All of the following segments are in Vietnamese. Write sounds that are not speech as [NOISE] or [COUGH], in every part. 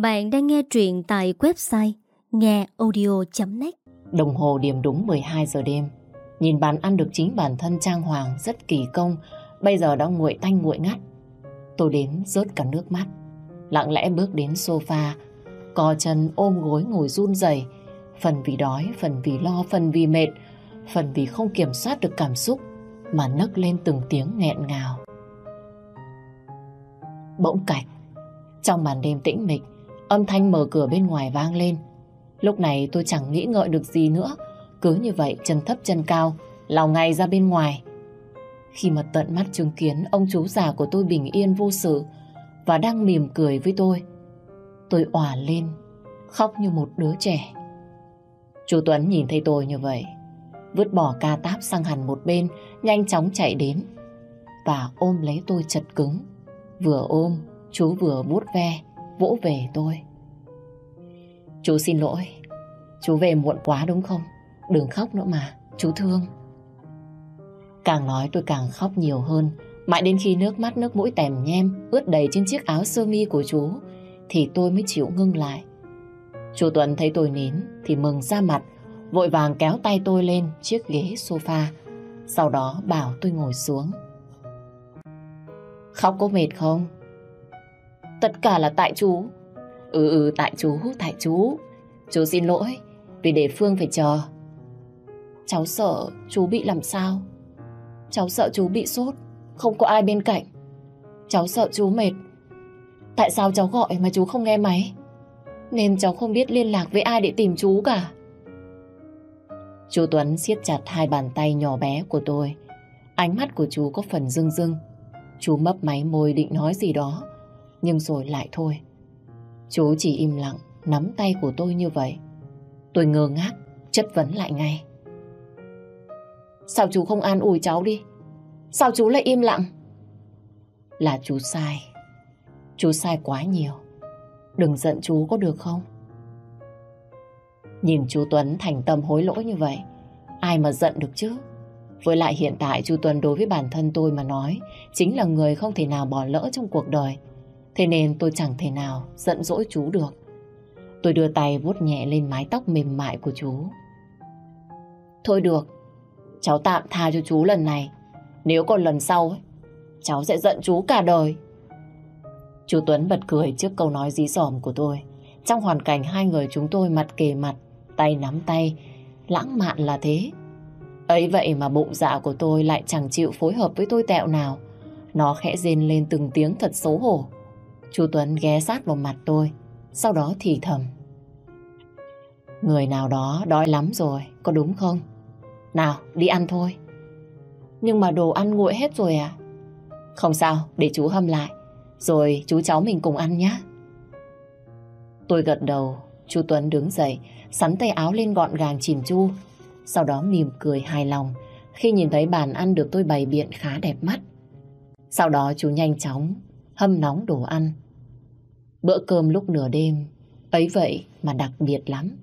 Bạn đang nghe truyện tại website ngheaudio.net Đồng hồ điểm đúng 12 giờ đêm. Nhìn bàn ăn được chính bản thân trang hoàng rất kỳ công, bây giờ đã nguội tanh nguội ngắt. Tôi đến rớt cả nước mắt. Lặng lẽ bước đến sofa, co chân ôm gối ngồi run rẩy Phần vì đói, phần vì lo, phần vì mệt, phần vì không kiểm soát được cảm xúc mà nấc lên từng tiếng nghẹn ngào. Bỗng cạch, trong màn đêm tĩnh mịch, âm thanh mở cửa bên ngoài vang lên. Lúc này tôi chẳng nghĩ ngợi được gì nữa, cứ như vậy chân thấp chân cao, lao ngay ra bên ngoài. Khi mà tận mắt chứng kiến ông chú già của tôi bình yên vô sự và đang mỉm cười với tôi, tôi òa lên, khóc như một đứa trẻ. Chú Tuấn nhìn thấy tôi như vậy, vứt bỏ ca táp sang hẳn một bên, nhanh chóng chạy đến và ôm lấy tôi chật cứng. Vừa ôm, chú vừa bút ve, vỗ về tôi. Chú xin lỗi, chú về muộn quá đúng không? Đừng khóc nữa mà, chú thương. Càng nói tôi càng khóc nhiều hơn, mãi đến khi nước mắt nước mũi tèm nhem ướt đầy trên chiếc áo sơ mi của chú, thì tôi mới chịu ngưng lại. Chú Tuấn thấy tôi nín thì mừng ra mặt, vội vàng kéo tay tôi lên chiếc ghế sofa, sau đó bảo tôi ngồi xuống. Khóc có mệt không? Tất cả là tại chú. Ừ ừ tại chú, tại chú. Chú xin lỗi vì để Phương phải chờ. Cháu sợ chú bị làm sao? Cháu sợ chú bị sốt, không có ai bên cạnh. Cháu sợ chú mệt. Tại sao cháu gọi mà chú không nghe máy? Nên cháu không biết liên lạc với ai để tìm chú cả. Chú Tuấn siết chặt hai bàn tay nhỏ bé của tôi. Ánh mắt của chú có phần rưng rưng. Chú mấp máy môi định nói gì đó, nhưng rồi lại thôi. Chú chỉ im lặng, nắm tay của tôi như vậy. Tôi ngơ ngác, chất vấn lại ngay. Sao chú không an ủi cháu đi? Sao chú lại im lặng? Là chú sai. Chú sai quá nhiều. Đừng giận chú có được không? Nhìn chú Tuấn thành tâm hối lỗi như vậy, ai mà giận được chứ? Với lại hiện tại chú Tuấn đối với bản thân tôi mà nói chính là người không thể nào bỏ lỡ trong cuộc đời. Thế nên tôi chẳng thể nào giận dỗi chú được. Tôi đưa tay vuốt nhẹ lên mái tóc mềm mại của chú. Thôi được, cháu tạm tha cho chú lần này. Nếu còn lần sau, cháu sẽ giận chú cả đời. Chú Tuấn bật cười trước câu nói dí dỏm của tôi. Trong hoàn cảnh hai người chúng tôi mặt kề mặt, tay nắm tay, lãng mạn là thế. Ấy vậy mà bụng dạ của tôi lại chẳng chịu phối hợp với tôi tẹo nào. Nó khẽ rên lên từng tiếng thật xấu hổ. Chú Tuấn ghé sát vào mặt tôi, sau đó thì thầm. Người nào đó đói lắm rồi, có đúng không? Nào, đi ăn thôi. Nhưng mà đồ ăn nguội hết rồi à? Không sao, để chú hâm lại. Rồi chú cháu mình cùng ăn nhé. Tôi gật đầu, chú Tuấn đứng dậy, sắn tay áo lên gọn gàng chìm chu. Sau đó mỉm cười hài lòng khi nhìn thấy bàn ăn được tôi bày biện khá đẹp mắt. Sau đó chú nhanh chóng hâm nóng đồ ăn. Bữa cơm lúc nửa đêm, ấy vậy mà đặc biệt lắm.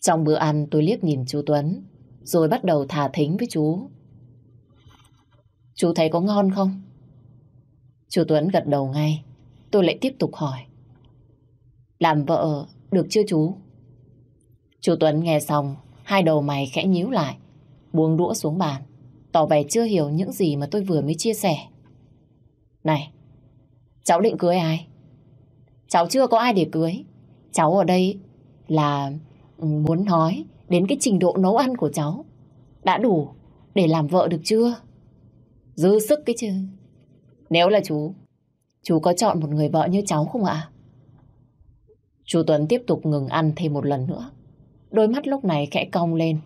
Trong bữa ăn tôi liếc nhìn chú Tuấn, rồi bắt đầu thả thính với chú. Chú thấy có ngon không? Chú Tuấn gật đầu ngay, tôi lại tiếp tục hỏi. Làm vợ được chưa chú? Chú Tuấn nghe xong, hai đầu mày khẽ nhíu lại, buông đũa xuống bàn, tỏ vẻ chưa hiểu những gì mà tôi vừa mới chia sẻ. Này, cháu định cưới ai? Cháu chưa có ai để cưới. Cháu ở đây là ừ, muốn nói đến cái trình độ nấu ăn của cháu. Đã đủ để làm vợ được chưa? Dư sức cái chứ. Nếu là chú, chú có chọn một người vợ như cháu không ạ? Chú Tuấn tiếp tục ngừng ăn thêm một lần nữa. Đôi mắt lúc này khẽ cong lên,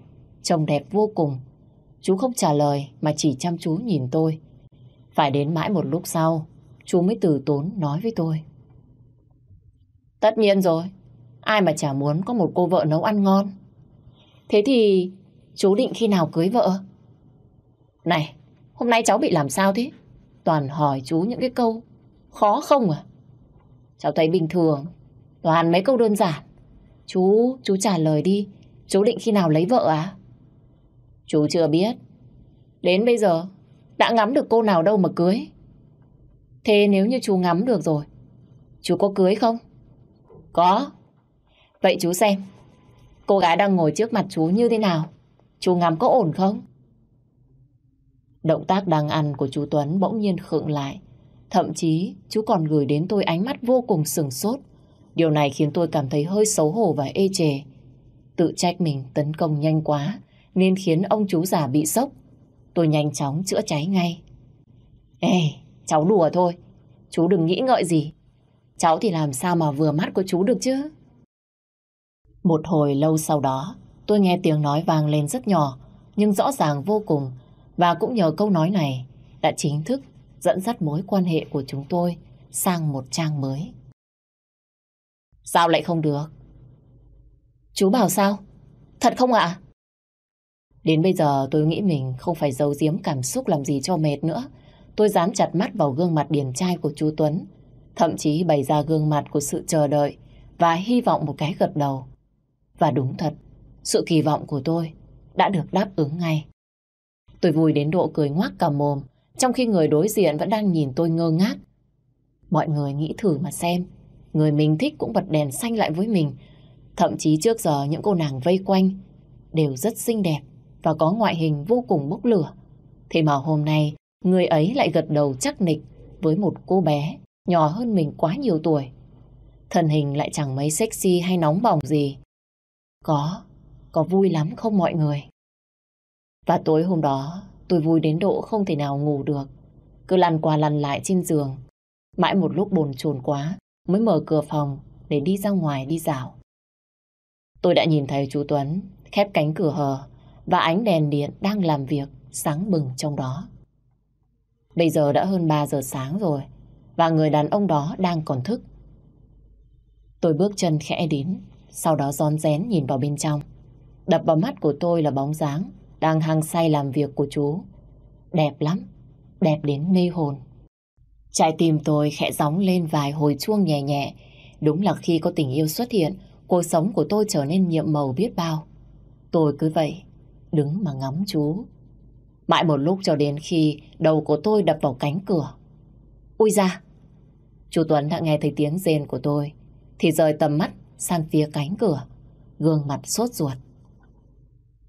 trông đẹp vô cùng. Chú không trả lời mà chỉ chăm chú nhìn tôi. Phải đến mãi một lúc sau, chú mới từ tốn nói với tôi. Tất nhiên rồi, ai mà chả muốn có một cô vợ nấu ăn ngon. Thế thì chú định khi nào cưới vợ? Này, hôm nay cháu bị làm sao thế? Toàn hỏi chú những cái câu khó không à? Cháu thấy bình thường, toàn mấy câu đơn giản. Chú, chú trả lời đi, chú định khi nào lấy vợ à? Chú chưa biết. Đến bây giờ, đã ngắm được cô nào đâu mà cưới. Thế nếu như chú ngắm được rồi, Chú có cưới không? Có. Vậy chú xem, cô gái đang ngồi trước mặt chú như thế nào? Chú ngắm có ổn không? Động tác đang ăn của chú Tuấn bỗng nhiên khựng lại. Thậm chí chú còn gửi đến tôi ánh mắt vô cùng sừng sốt. Điều này khiến tôi cảm thấy hơi xấu hổ và ê chề. Tự trách mình tấn công nhanh quá nên khiến ông chú già bị sốc. Tôi nhanh chóng chữa cháy ngay. Ê, cháu đùa thôi. Chú đừng nghĩ ngợi gì. Cháu thì làm sao mà vừa mắt của chú được chứ? Một hồi lâu sau đó, tôi nghe tiếng nói vang lên rất nhỏ, nhưng rõ ràng vô cùng. Và cũng nhờ câu nói này đã chính thức dẫn dắt mối quan hệ của chúng tôi sang một trang mới. Sao lại không được? Chú bảo sao? Thật không ạ? Đến bây giờ tôi nghĩ mình không phải giấu giếm cảm xúc làm gì cho mệt nữa. Tôi dám chặt mắt vào gương mặt điển trai của chú Tuấn. Thậm chí bày ra gương mặt của sự chờ đợi và hy vọng một cái gật đầu. Và đúng thật, sự kỳ vọng của tôi đã được đáp ứng ngay. Tôi vui đến độ cười ngoác cả mồm, trong khi người đối diện vẫn đang nhìn tôi ngơ ngác. Mọi người nghĩ thử mà xem, người mình thích cũng bật đèn xanh lại với mình. Thậm chí trước giờ những cô nàng vây quanh đều rất xinh đẹp và có ngoại hình vô cùng bốc lửa. Thế mà hôm nay, người ấy lại gật đầu chắc nịch với một cô bé nhỏ hơn mình quá nhiều tuổi. Thân hình lại chẳng mấy sexy hay nóng bỏng gì. Có, có vui lắm không mọi người? Và tối hôm đó, tôi vui đến độ không thể nào ngủ được. Cứ lăn qua lăn lại trên giường. Mãi một lúc bồn chồn quá, mới mở cửa phòng để đi ra ngoài đi dạo. Tôi đã nhìn thấy chú Tuấn khép cánh cửa hờ và ánh đèn điện đang làm việc sáng bừng trong đó. Bây giờ đã hơn 3 giờ sáng rồi và người đàn ông đó đang còn thức. Tôi bước chân khẽ đến, sau đó gión rén nhìn vào bên trong. Đập vào mắt của tôi là bóng dáng đang hăng say làm việc của chú. Đẹp lắm, đẹp đến mê hồn. Trái tim tôi khẽ gióng lên vài hồi chuông nhẹ nhẹ. Đúng là khi có tình yêu xuất hiện, cuộc sống của tôi trở nên nhiệm màu biết bao. Tôi cứ vậy, đứng mà ngắm chú. Mãi một lúc cho đến khi đầu của tôi đập vào cánh cửa. Ui ra! Chú Tuấn đã nghe thấy tiếng rên của tôi, thì rời tầm mắt sang phía cánh cửa, gương mặt sốt ruột.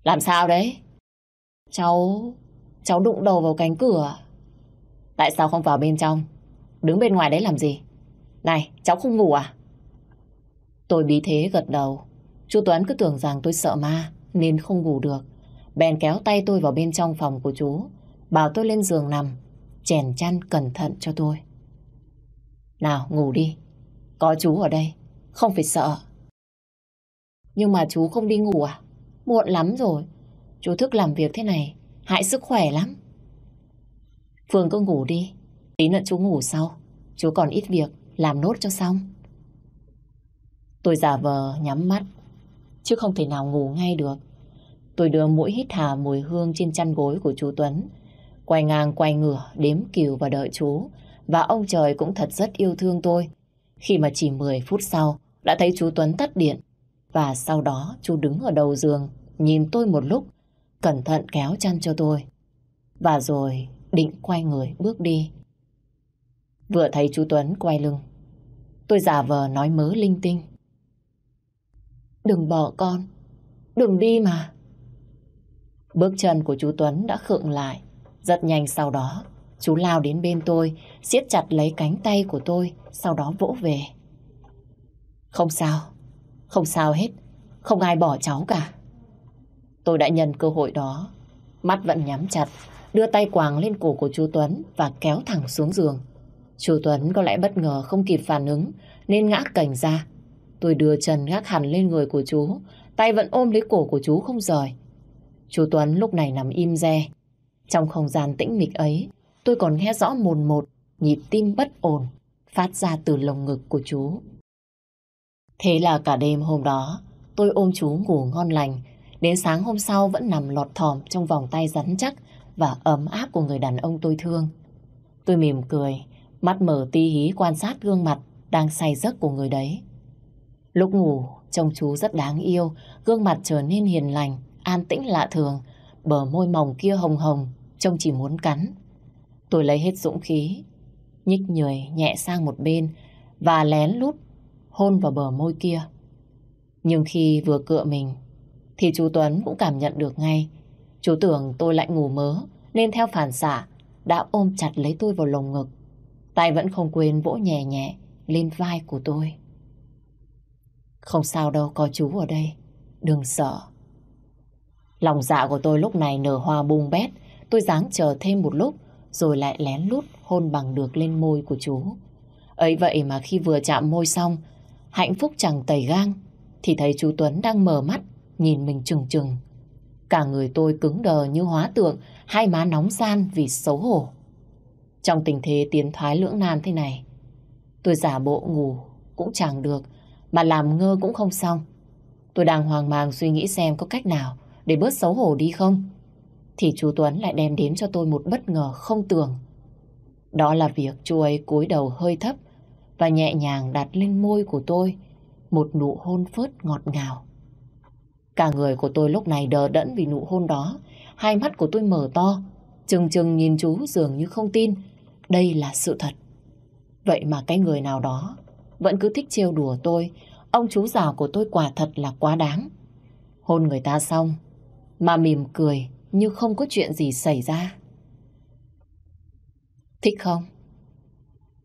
Làm sao đấy? Cháu... cháu đụng đầu vào cánh cửa. Tại sao không vào bên trong? Đứng bên ngoài đấy làm gì? Này, cháu không ngủ à? Tôi bí thế gật đầu. Chú Tuấn cứ tưởng rằng tôi sợ ma nên không ngủ được. Bèn kéo tay tôi vào bên trong phòng của chú, bảo tôi lên giường nằm, chèn chăn cẩn thận cho tôi. Nào, ngủ đi. Có chú ở đây, không phải sợ. Nhưng mà chú không đi ngủ à? Muộn lắm rồi. Chú thức làm việc thế này, hại sức khỏe lắm. Phương cứ ngủ đi, tí nữa chú ngủ sau. Chú còn ít việc, làm nốt cho xong. Tôi giả vờ nhắm mắt, chứ không thể nào ngủ ngay được. Tôi đưa mũi hít hà mùi hương trên chăn gối của chú Tuấn. Quay ngang quay ngửa, đếm kiều và đợi chú. Và ông trời cũng thật rất yêu thương tôi. Khi mà chỉ 10 phút sau, đã thấy chú Tuấn tắt điện. Và sau đó chú đứng ở đầu giường, nhìn tôi một lúc, cẩn thận kéo chăn cho tôi. Và rồi định quay người bước đi. Vừa thấy chú Tuấn quay lưng, tôi giả vờ nói mớ linh tinh. Đừng bỏ con, đừng đi mà. Bước chân của chú Tuấn đã khựng lại. Rất nhanh sau đó, chú lao đến bên tôi, siết chặt lấy cánh tay của tôi, sau đó vỗ về. Không sao, không sao hết, không ai bỏ cháu cả. Tôi đã nhận cơ hội đó, mắt vẫn nhắm chặt, đưa tay quàng lên cổ của chú Tuấn và kéo thẳng xuống giường. Chú Tuấn có lẽ bất ngờ không kịp phản ứng nên ngã cảnh ra. Tôi đưa chân gác hẳn lên người của chú, tay vẫn ôm lấy cổ của chú không rời. Chú Tuấn lúc này nằm im re. Trong không gian tĩnh mịch ấy, tôi còn nghe rõ mồn một nhịp tim bất ổn phát ra từ lồng ngực của chú. Thế là cả đêm hôm đó, tôi ôm chú ngủ ngon lành, đến sáng hôm sau vẫn nằm lọt thỏm trong vòng tay rắn chắc và ấm áp của người đàn ông tôi thương. Tôi mỉm cười, mắt mở ti hí quan sát gương mặt đang say giấc của người đấy. Lúc ngủ, trông chú rất đáng yêu, gương mặt trở nên hiền lành, an tĩnh lạ thường, bờ môi mỏng kia hồng hồng, trông chỉ muốn cắn. Tôi lấy hết dũng khí, nhích nhười nhẹ sang một bên và lén lút hôn vào bờ môi kia. Nhưng khi vừa cựa mình thì chú Tuấn cũng cảm nhận được ngay. Chú tưởng tôi lại ngủ mớ nên theo phản xạ đã ôm chặt lấy tôi vào lồng ngực. Tay vẫn không quên vỗ nhẹ nhẹ lên vai của tôi. Không sao đâu, có chú ở đây. Đừng sợ. Lòng dạ của tôi lúc này nở hoa bung bét. Tôi dáng chờ thêm một lúc rồi lại lén lút hôn bằng được lên môi của chú. Ấy vậy mà khi vừa chạm môi xong, hạnh phúc chẳng tẩy gang, thì thấy chú Tuấn đang mở mắt, nhìn mình trừng trừng. Cả người tôi cứng đờ như hóa tượng, hai má nóng gian vì xấu hổ. Trong tình thế tiến thoái lưỡng nan thế này, tôi giả bộ ngủ cũng chẳng được, mà làm ngơ cũng không xong. Tôi đang hoang mang suy nghĩ xem có cách nào để bớt xấu hổ đi không. Thì chú Tuấn lại đem đến cho tôi một bất ngờ không tưởng. Đó là việc chú ấy cúi đầu hơi thấp và nhẹ nhàng đặt lên môi của tôi một nụ hôn phớt ngọt ngào. Cả người của tôi lúc này đờ đẫn vì nụ hôn đó. Hai mắt của tôi mở to, chừng chừng nhìn chú dường như không tin. Đây là sự thật. Vậy mà cái người nào đó vẫn cứ thích trêu đùa tôi. Ông chú già của tôi quả thật là quá đáng. Hôn người ta xong, mà mỉm cười như không có chuyện gì xảy ra. Thích không?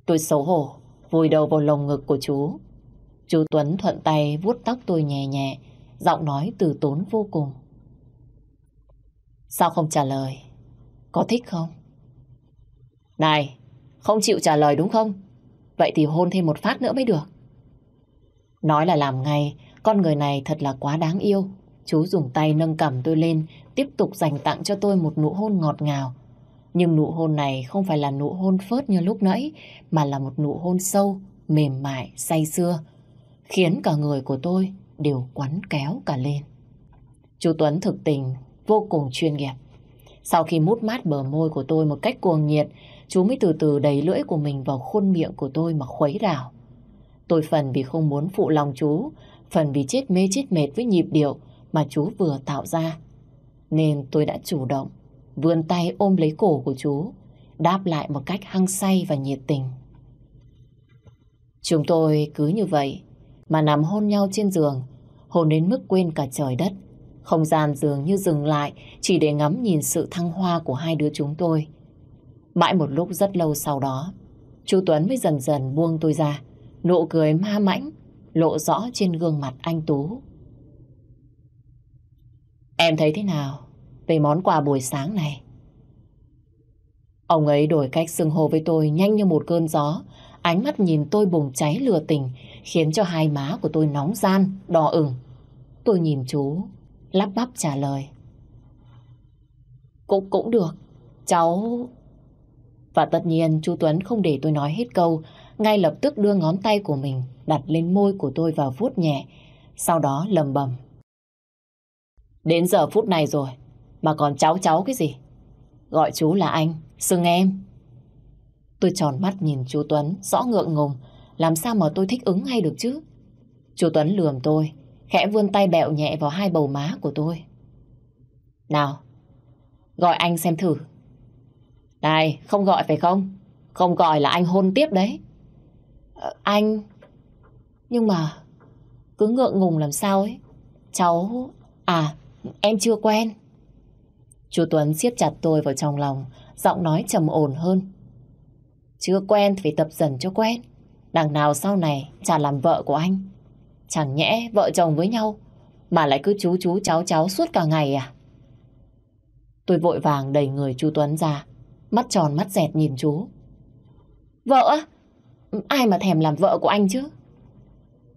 Tôi xấu hổ, vùi đầu vào lồng ngực của chú. Chú Tuấn thuận tay vuốt tóc tôi nhẹ nhẹ, giọng nói từ tốn vô cùng. Sao không trả lời? Có thích không? Này, không chịu trả lời đúng không? Vậy thì hôn thêm một phát nữa mới được. Nói là làm ngay, con người này thật là quá đáng yêu. Chú dùng tay nâng cầm tôi lên, tiếp tục dành tặng cho tôi một nụ hôn ngọt ngào. Nhưng nụ hôn này không phải là nụ hôn phớt như lúc nãy, mà là một nụ hôn sâu, mềm mại, say sưa, khiến cả người của tôi đều quắn kéo cả lên. Chú Tuấn thực tình vô cùng chuyên nghiệp. Sau khi mút mát bờ môi của tôi một cách cuồng nhiệt, chú mới từ từ đẩy lưỡi của mình vào khuôn miệng của tôi mà khuấy đảo. Tôi phần vì không muốn phụ lòng chú, phần vì chết mê chết mệt với nhịp điệu mà chú vừa tạo ra. Nên tôi đã chủ động, vươn tay ôm lấy cổ của chú, đáp lại một cách hăng say và nhiệt tình. Chúng tôi cứ như vậy mà nằm hôn nhau trên giường, hôn đến mức quên cả trời đất. Không gian dường như dừng lại chỉ để ngắm nhìn sự thăng hoa của hai đứa chúng tôi. Mãi một lúc rất lâu sau đó, chú Tuấn mới dần dần buông tôi ra, nụ cười ma mãnh lộ rõ trên gương mặt anh Tú. Em thấy thế nào về món quà buổi sáng này? Ông ấy đổi cách xưng hô với tôi nhanh như một cơn gió, ánh mắt nhìn tôi bùng cháy lừa tình, khiến cho hai má của tôi nóng gian, đỏ ửng. Tôi nhìn chú, lắp bắp trả lời. Cũng cũng được, cháu... Và tất nhiên chú Tuấn không để tôi nói hết câu, ngay lập tức đưa ngón tay của mình đặt lên môi của tôi và vuốt nhẹ, sau đó lầm bầm. Đến giờ phút này rồi, mà còn cháu cháu cái gì? Gọi chú là anh, xưng em. Tôi tròn mắt nhìn chú Tuấn, rõ ngượng ngùng, làm sao mà tôi thích ứng ngay được chứ? Chú Tuấn lườm tôi, khẽ vươn tay bẹo nhẹ vào hai bầu má của tôi. Nào, gọi anh xem thử. Này, không gọi phải không? Không gọi là anh hôn tiếp đấy. À, anh... Nhưng mà... Cứ ngượng ngùng làm sao ấy. Cháu... À, em chưa quen. Chú Tuấn siết chặt tôi vào trong lòng, giọng nói trầm ổn hơn. Chưa quen thì phải tập dần cho quen. Đằng nào sau này chả làm vợ của anh. Chẳng nhẽ vợ chồng với nhau mà lại cứ chú chú cháu cháu suốt cả ngày à? Tôi vội vàng đẩy người chú Tuấn ra, mắt tròn mắt dẹt nhìn chú. Vợ á? Ai mà thèm làm vợ của anh chứ?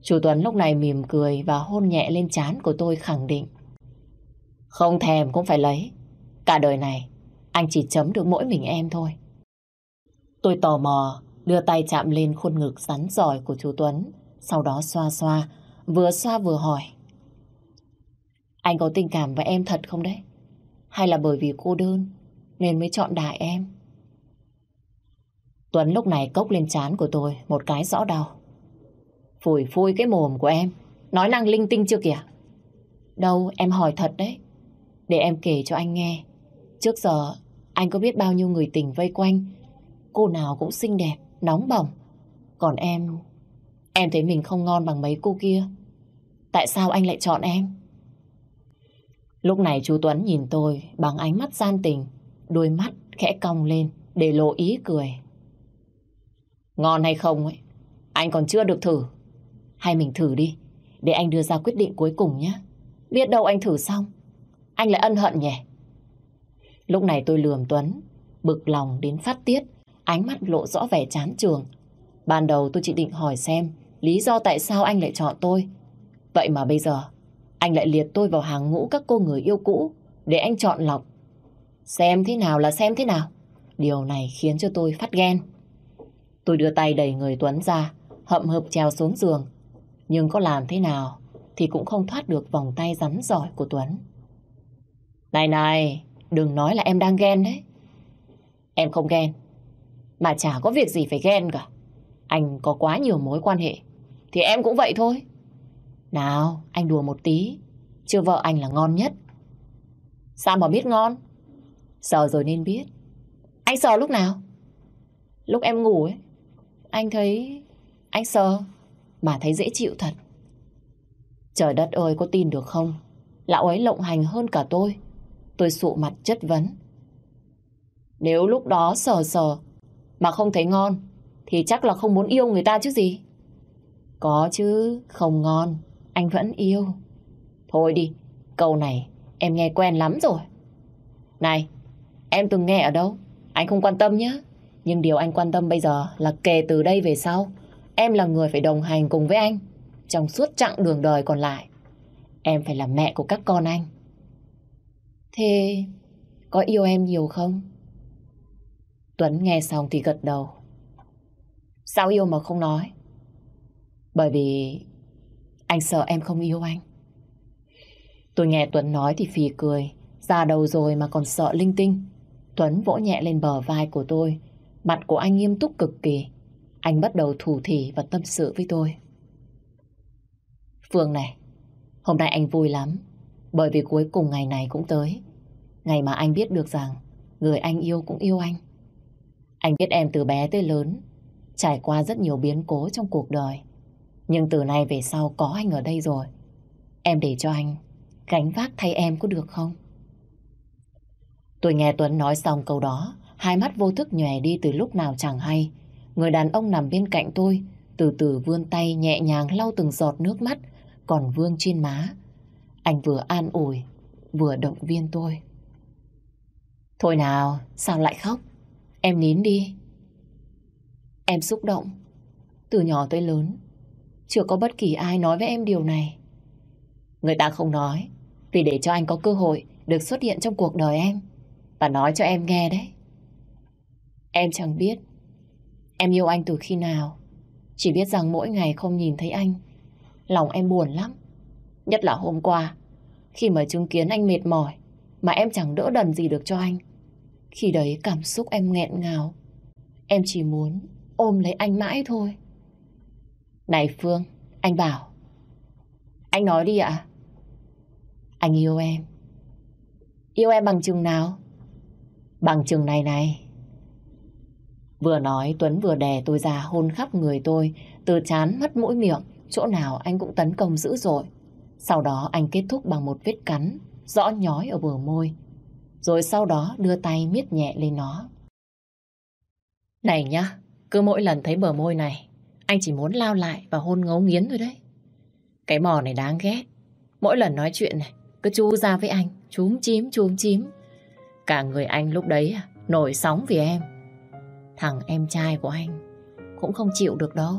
Chú Tuấn lúc này mỉm cười và hôn nhẹ lên trán của tôi khẳng định. Không thèm cũng phải lấy. Cả đời này, anh chỉ chấm được mỗi mình em thôi. Tôi tò mò, đưa tay chạm lên khuôn ngực rắn giỏi của chú Tuấn, sau đó xoa xoa, vừa xoa vừa hỏi. Anh có tình cảm với em thật không đấy? Hay là bởi vì cô đơn nên mới chọn đại em? Tuấn lúc này cốc lên chán của tôi một cái rõ đau. Phủi phui cái mồm của em, nói năng linh tinh chưa kìa? Đâu, em hỏi thật đấy. Để em kể cho anh nghe. Trước giờ, anh có biết bao nhiêu người tình vây quanh. Cô nào cũng xinh đẹp, nóng bỏng. Còn em Em thấy mình không ngon bằng mấy cô kia. Tại sao anh lại chọn em? Lúc này chú Tuấn nhìn tôi bằng ánh mắt gian tình, đôi mắt khẽ cong lên để lộ ý cười. Ngon hay không ấy, anh còn chưa được thử. Hay mình thử đi, để anh đưa ra quyết định cuối cùng nhé. Biết đâu anh thử xong, anh lại ân hận nhỉ. Lúc này tôi lườm Tuấn, bực lòng đến phát tiết, ánh mắt lộ rõ vẻ chán trường. Ban đầu tôi chỉ định hỏi xem lý do tại sao anh lại chọn tôi. Vậy mà bây giờ, anh lại liệt tôi vào hàng ngũ các cô người yêu cũ để anh chọn lọc. Xem thế nào là xem thế nào. Điều này khiến cho tôi phát ghen. Tôi đưa tay đẩy người Tuấn ra, hậm hực trèo xuống giường. Nhưng có làm thế nào thì cũng không thoát được vòng tay rắn giỏi của Tuấn. Này này, đừng nói là em đang ghen đấy. Em không ghen, mà chả có việc gì phải ghen cả. Anh có quá nhiều mối quan hệ, thì em cũng vậy thôi. Nào, anh đùa một tí, chưa vợ anh là ngon nhất. Sao mà biết ngon? Sợ rồi nên biết. Anh sợ lúc nào? Lúc em ngủ ấy, anh thấy... Anh sợ, mà thấy dễ chịu thật. Trời đất ơi, có tin được không? Lão ấy lộng hành hơn cả tôi. Tôi sụ mặt chất vấn. Nếu lúc đó sờ sờ mà không thấy ngon thì chắc là không muốn yêu người ta chứ gì. Có chứ, không ngon, anh vẫn yêu. Thôi đi, câu này em nghe quen lắm rồi. Này, em từng nghe ở đâu? Anh không quan tâm nhé. Nhưng điều anh quan tâm bây giờ là kể từ đây về sau, em là người phải đồng hành cùng với anh trong suốt chặng đường đời còn lại. Em phải là mẹ của các con anh. Thế có yêu em nhiều không? Tuấn nghe xong thì gật đầu. Sao yêu mà không nói? Bởi vì anh sợ em không yêu anh. Tôi nghe Tuấn nói thì phì cười. Già đầu rồi mà còn sợ linh tinh. Tuấn vỗ nhẹ lên bờ vai của tôi. Mặt của anh nghiêm túc cực kỳ. Anh bắt đầu thủ thỉ và tâm sự với tôi. Phương này, hôm nay anh vui lắm. Bởi vì cuối cùng ngày này cũng tới. Ngày mà anh biết được rằng người anh yêu cũng yêu anh. Anh biết em từ bé tới lớn, trải qua rất nhiều biến cố trong cuộc đời. Nhưng từ nay về sau có anh ở đây rồi. Em để cho anh gánh vác thay em có được không? Tôi nghe Tuấn nói xong câu đó, hai mắt vô thức nhòe đi từ lúc nào chẳng hay. Người đàn ông nằm bên cạnh tôi, từ từ vươn tay nhẹ nhàng lau từng giọt nước mắt, còn vương trên má. Anh vừa an ủi, vừa động viên tôi. Thôi nào, sao lại khóc? Em nín đi. Em xúc động. Từ nhỏ tới lớn, chưa có bất kỳ ai nói với em điều này. Người ta không nói, vì để cho anh có cơ hội được xuất hiện trong cuộc đời em. Và nói cho em nghe đấy. Em chẳng biết em yêu anh từ khi nào. Chỉ biết rằng mỗi ngày không nhìn thấy anh, lòng em buồn lắm. Nhất là hôm qua, khi mà chứng kiến anh mệt mỏi, mà em chẳng đỡ đần gì được cho anh. Khi đấy cảm xúc em nghẹn ngào. Em chỉ muốn ôm lấy anh mãi thôi. Này Phương, anh bảo. Anh nói đi ạ. Anh yêu em. Yêu em bằng chừng nào? Bằng chừng này này. Vừa nói Tuấn vừa đè tôi ra hôn khắp người tôi, từ chán mắt mũi miệng, chỗ nào anh cũng tấn công dữ dội. Sau đó anh kết thúc bằng một vết cắn, rõ nhói ở bờ môi. Rồi sau đó đưa tay miết nhẹ lên nó. Này nhá, cứ mỗi lần thấy bờ môi này, anh chỉ muốn lao lại và hôn ngấu nghiến thôi đấy. Cái mò này đáng ghét. Mỗi lần nói chuyện này, cứ chu ra với anh, chúm chím chúm chím. Cả người anh lúc đấy à, nổi sóng vì em. Thằng em trai của anh cũng không chịu được đâu.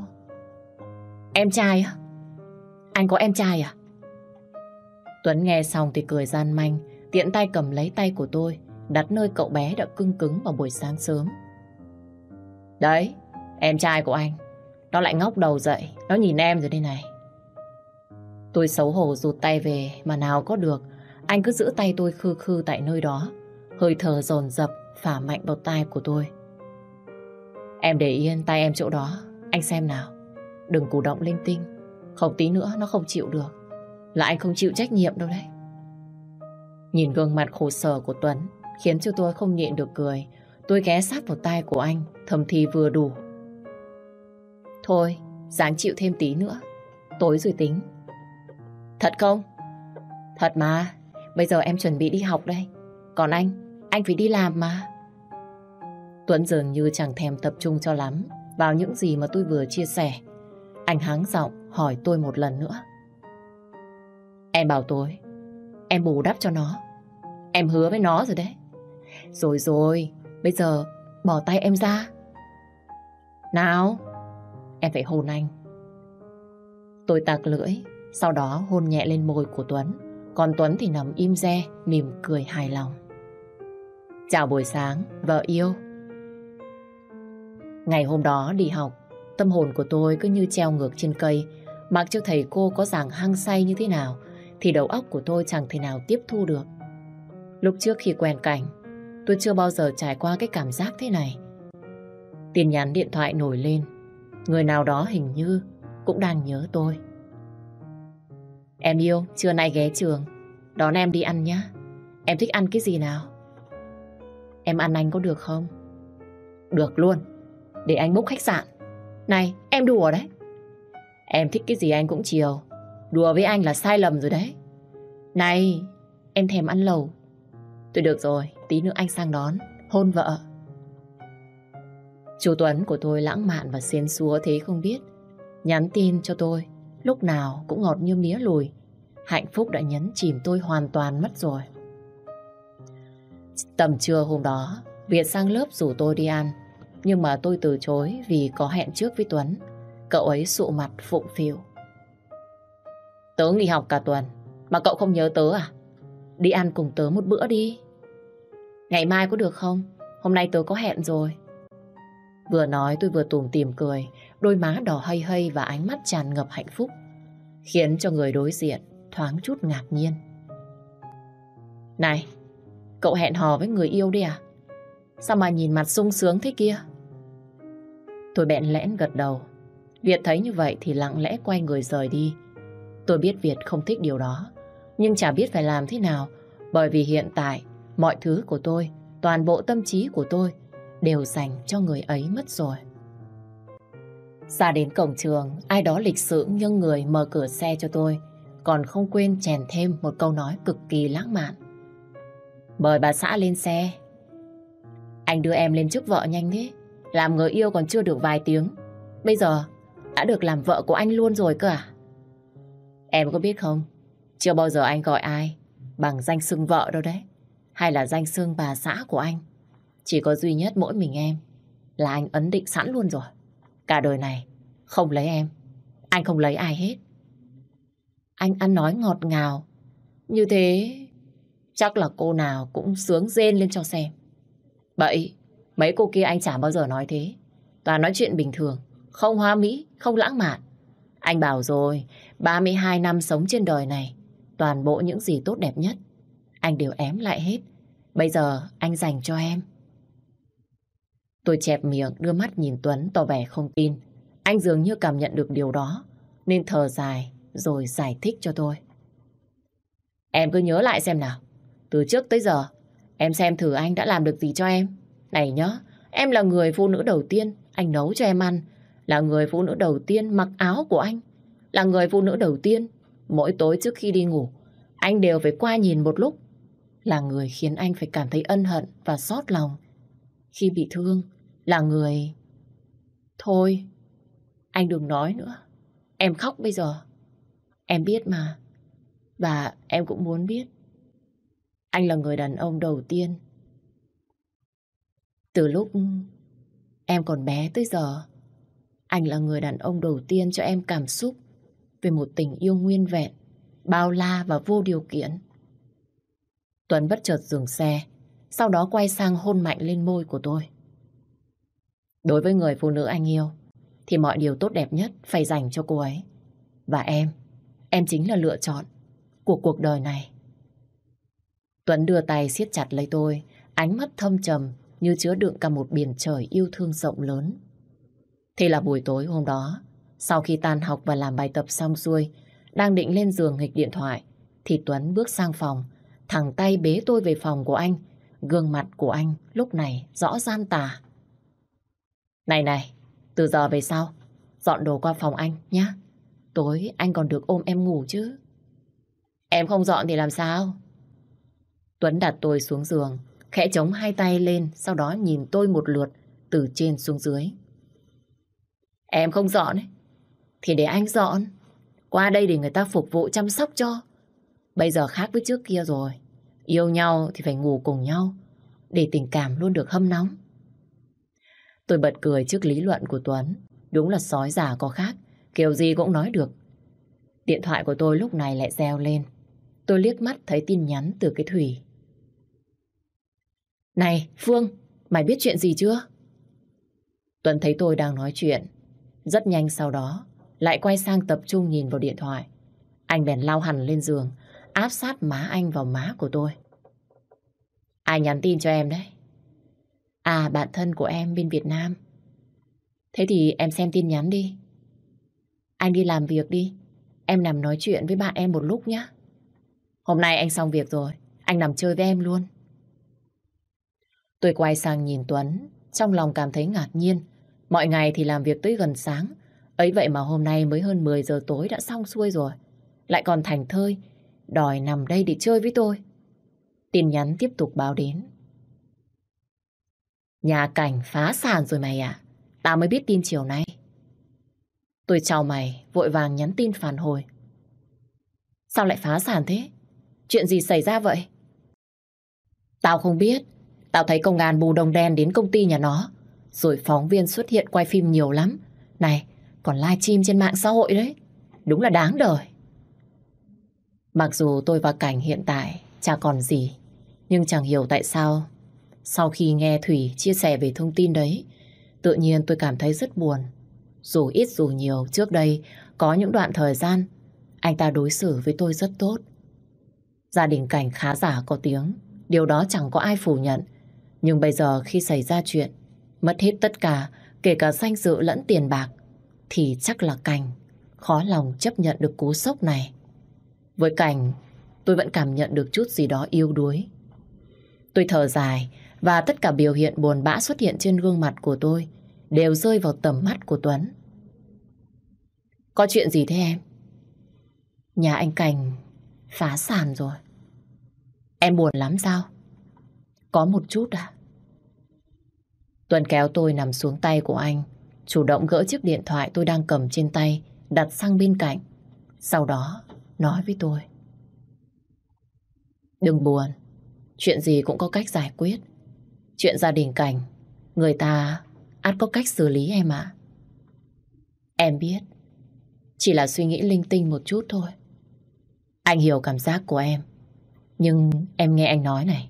Em trai á? Anh có em trai à? Tuấn nghe xong thì cười gian manh, tiện tay cầm lấy tay của tôi, đặt nơi cậu bé đã cưng cứng vào buổi sáng sớm. Đấy, em trai của anh. Nó lại ngóc đầu dậy, nó nhìn em rồi đây này. Tôi xấu hổ rụt tay về mà nào có được. Anh cứ giữ tay tôi khư khư tại nơi đó. Hơi thở dồn dập phả mạnh vào tai của tôi. Em để yên tay em chỗ đó, anh xem nào. Đừng cử động linh tinh, không tí nữa nó không chịu được. Là anh không chịu trách nhiệm đâu đấy. Nhìn gương mặt khổ sở của Tuấn khiến cho tôi không nhịn được cười. Tôi ghé sát vào tay của anh, thầm thì vừa đủ. Thôi, Ráng chịu thêm tí nữa. Tối rồi tính. Thật không? Thật mà. Bây giờ em chuẩn bị đi học đây. Còn anh, anh phải đi làm mà. Tuấn dường như chẳng thèm tập trung cho lắm vào những gì mà tôi vừa chia sẻ. Anh háng giọng hỏi tôi một lần nữa. Em bảo tôi, em bù đắp cho nó. Em hứa với nó rồi đấy. Rồi rồi, bây giờ bỏ tay em ra. Nào, em phải hôn anh. Tôi tạc lưỡi, sau đó hôn nhẹ lên môi của Tuấn. Còn Tuấn thì nằm im re, mỉm cười hài lòng. Chào buổi sáng, vợ yêu. Ngày hôm đó đi học, tâm hồn của tôi cứ như treo ngược trên cây. Mặc cho thầy cô có giảng hăng say như thế nào, thì đầu óc của tôi chẳng thể nào tiếp thu được. Lúc trước khi quen cảnh, tôi chưa bao giờ trải qua cái cảm giác thế này. Tin nhắn điện thoại nổi lên, người nào đó hình như cũng đang nhớ tôi. Em yêu, trưa nay ghé trường, đón em đi ăn nhé. Em thích ăn cái gì nào? Em ăn anh có được không? Được luôn, để anh bốc khách sạn. Này, em đùa đấy. Em thích cái gì anh cũng chiều. Đùa với anh là sai lầm rồi đấy. Này, em thèm ăn lẩu. Tôi được rồi, tí nữa anh sang đón. Hôn vợ. Chú Tuấn của tôi lãng mạn và xiên xúa thế không biết. Nhắn tin cho tôi, lúc nào cũng ngọt như mía lùi. Hạnh phúc đã nhấn chìm tôi hoàn toàn mất rồi. Tầm trưa hôm đó, Việt sang lớp rủ tôi đi ăn. Nhưng mà tôi từ chối vì có hẹn trước với Tuấn. Cậu ấy sụ mặt phụng phiểu. Tớ nghỉ học cả tuần, mà cậu không nhớ tớ à? Đi ăn cùng tớ một bữa đi. Ngày mai có được không? Hôm nay tớ có hẹn rồi. Vừa nói tôi vừa tủm tìm cười, đôi má đỏ hây hây và ánh mắt tràn ngập hạnh phúc, khiến cho người đối diện thoáng chút ngạc nhiên. Này, cậu hẹn hò với người yêu đi à? Sao mà nhìn mặt sung sướng thế kia? Tôi bẹn lẽn gật đầu. Việt thấy như vậy thì lặng lẽ quay người rời đi. Tôi biết Việt không thích điều đó, nhưng chả biết phải làm thế nào, bởi vì hiện tại mọi thứ của tôi, toàn bộ tâm trí của tôi đều dành cho người ấy mất rồi. Ra đến cổng trường, ai đó lịch sự nhưng người mở cửa xe cho tôi, còn không quên chèn thêm một câu nói cực kỳ lãng mạn. Mời bà xã lên xe. Anh đưa em lên trước vợ nhanh thế, làm người yêu còn chưa được vài tiếng. Bây giờ đã được làm vợ của anh luôn rồi cơ à? Em có biết không, chưa bao giờ anh gọi ai bằng danh xưng vợ đâu đấy. Hay là danh xưng bà xã của anh. Chỉ có duy nhất mỗi mình em là anh ấn định sẵn luôn rồi. Cả đời này không lấy em, anh không lấy ai hết. Anh ăn nói ngọt ngào, như thế chắc là cô nào cũng sướng rên lên cho xem. Bậy, mấy cô kia anh chả bao giờ nói thế. Toàn nói chuyện bình thường, không hoa mỹ, không lãng mạn. Anh bảo rồi, 32 năm sống trên đời này, toàn bộ những gì tốt đẹp nhất, anh đều ém lại hết. Bây giờ anh dành cho em. Tôi chẹp miệng đưa mắt nhìn Tuấn tỏ vẻ không tin. Anh dường như cảm nhận được điều đó, nên thở dài rồi giải thích cho tôi. Em cứ nhớ lại xem nào. Từ trước tới giờ, em xem thử anh đã làm được gì cho em. Này nhá, em là người phụ nữ đầu tiên anh nấu cho em ăn. Là người phụ nữ đầu tiên mặc áo của anh. Là người phụ nữ đầu tiên mỗi tối trước khi đi ngủ anh đều phải qua nhìn một lúc. Là người khiến anh phải cảm thấy ân hận và xót lòng. Khi bị thương, là người... Thôi, anh đừng nói nữa. Em khóc bây giờ. Em biết mà. Và em cũng muốn biết. Anh là người đàn ông đầu tiên. Từ lúc em còn bé tới giờ, anh là người đàn ông đầu tiên cho em cảm xúc về một tình yêu nguyên vẹn, bao la và vô điều kiện. Tuấn bất chợt dừng xe, sau đó quay sang hôn mạnh lên môi của tôi. Đối với người phụ nữ anh yêu, thì mọi điều tốt đẹp nhất phải dành cho cô ấy. Và em, em chính là lựa chọn của cuộc đời này. Tuấn đưa tay siết chặt lấy tôi, ánh mắt thâm trầm như chứa đựng cả một biển trời yêu thương rộng lớn. Thế là buổi tối hôm đó, sau khi tan học và làm bài tập xong xuôi, đang định lên giường nghịch điện thoại, thì Tuấn bước sang phòng, thẳng tay bế tôi về phòng của anh. Gương mặt của anh lúc này rõ gian tà. Này này, từ giờ về sau, Dọn đồ qua phòng anh nhé. Tối anh còn được ôm em ngủ chứ. Em không dọn thì làm sao? Tuấn đặt tôi xuống giường, khẽ chống hai tay lên, sau đó nhìn tôi một lượt từ trên xuống dưới. Em không dọn ấy, thì để anh dọn. Qua đây để người ta phục vụ chăm sóc cho. Bây giờ khác với trước kia rồi. Yêu nhau thì phải ngủ cùng nhau, để tình cảm luôn được hâm nóng. Tôi bật cười trước lý luận của Tuấn. Đúng là sói già có khác, kiểu gì cũng nói được. Điện thoại của tôi lúc này lại reo lên. Tôi liếc mắt thấy tin nhắn từ cái Thủy. Này, Phương, mày biết chuyện gì chưa? Tuấn thấy tôi đang nói chuyện. Rất nhanh sau đó, lại quay sang tập trung nhìn vào điện thoại. Anh bèn lao hẳn lên giường, áp sát má anh vào má của tôi. Ai nhắn tin cho em đấy? À, bạn thân của em bên Việt Nam. Thế thì em xem tin nhắn đi. Anh đi làm việc đi. Em nằm nói chuyện với bạn em một lúc nhé. Hôm nay anh xong việc rồi. Anh nằm chơi với em luôn. Tôi quay sang nhìn Tuấn. Trong lòng cảm thấy ngạc nhiên. Mọi ngày thì làm việc tới gần sáng. Ấy vậy mà hôm nay mới hơn 10 giờ tối đã xong xuôi rồi. Lại còn thành thơi. Đòi nằm đây để chơi với tôi. Tin nhắn tiếp tục báo đến. Nhà cảnh phá sản rồi mày à? Tao mới biết tin chiều nay. Tôi chào mày, vội vàng nhắn tin phản hồi. Sao lại phá sản thế? Chuyện gì xảy ra vậy? Tao không biết. Tao thấy công an bù đồng đen đến công ty nhà nó. Rồi phóng viên xuất hiện quay phim nhiều lắm. Này, còn live stream trên mạng xã hội đấy. Đúng là đáng đời. Mặc dù tôi và Cảnh hiện tại chả còn gì. Nhưng chẳng hiểu tại sao sau khi nghe Thủy chia sẻ về thông tin đấy Tự nhiên tôi cảm thấy rất buồn. Dù ít dù nhiều, trước đây có những đoạn thời gian anh ta đối xử với tôi rất tốt. Gia đình cảnh khá giả có tiếng, điều đó chẳng có ai phủ nhận. Nhưng bây giờ khi xảy ra chuyện, mất hết tất cả, kể cả danh dự lẫn tiền bạc, thì chắc là Cảnh khó lòng chấp nhận được cú sốc này. Với Cảnh, tôi vẫn cảm nhận được chút gì đó yêu đuối. Tôi thở dài và tất cả biểu hiện buồn bã xuất hiện trên gương mặt của tôi đều rơi vào tầm mắt của Tuấn. Có chuyện gì thế em? Nhà anh Cảnh phá sản rồi. Em buồn lắm sao? Có một chút à? Tuấn kéo tôi nằm xuống tay của anh, chủ động gỡ chiếc điện thoại tôi đang cầm trên tay, đặt sang bên cạnh. Sau đó, nói với tôi. Đừng buồn, chuyện gì cũng có cách giải quyết. Chuyện gia đình Cảnh, người ta át có cách xử lý em ạ. Em biết, chỉ là suy nghĩ linh tinh một chút thôi. Anh hiểu cảm giác của em. Nhưng em nghe anh nói này,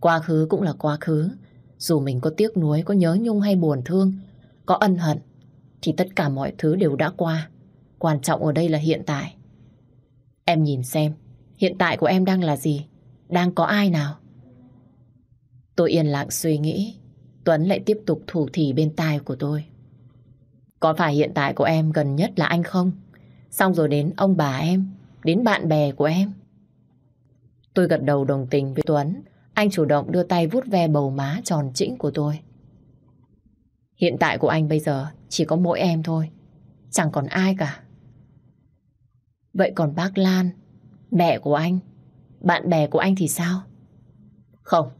quá khứ cũng là quá khứ. Dù mình có tiếc nuối, có nhớ nhung hay buồn thương, có ân hận, thì tất cả mọi thứ đều đã qua. Quan trọng ở đây là hiện tại. Em nhìn xem, hiện tại của em đang là gì? Đang có ai nào? Tôi yên lặng suy nghĩ. Tuấn lại tiếp tục thủ thỉ bên tai của tôi. Có phải hiện tại của em gần nhất là anh không? Xong rồi đến ông bà em, đến bạn bè của em. Tôi gật đầu đồng tình với Tuấn. Anh chủ động đưa tay vuốt ve bầu má tròn trĩnh của tôi. Hiện tại của anh bây giờ chỉ có mỗi em thôi. Chẳng còn ai cả. Vậy còn bác Lan, mẹ của anh, bạn bè của anh thì sao? Không,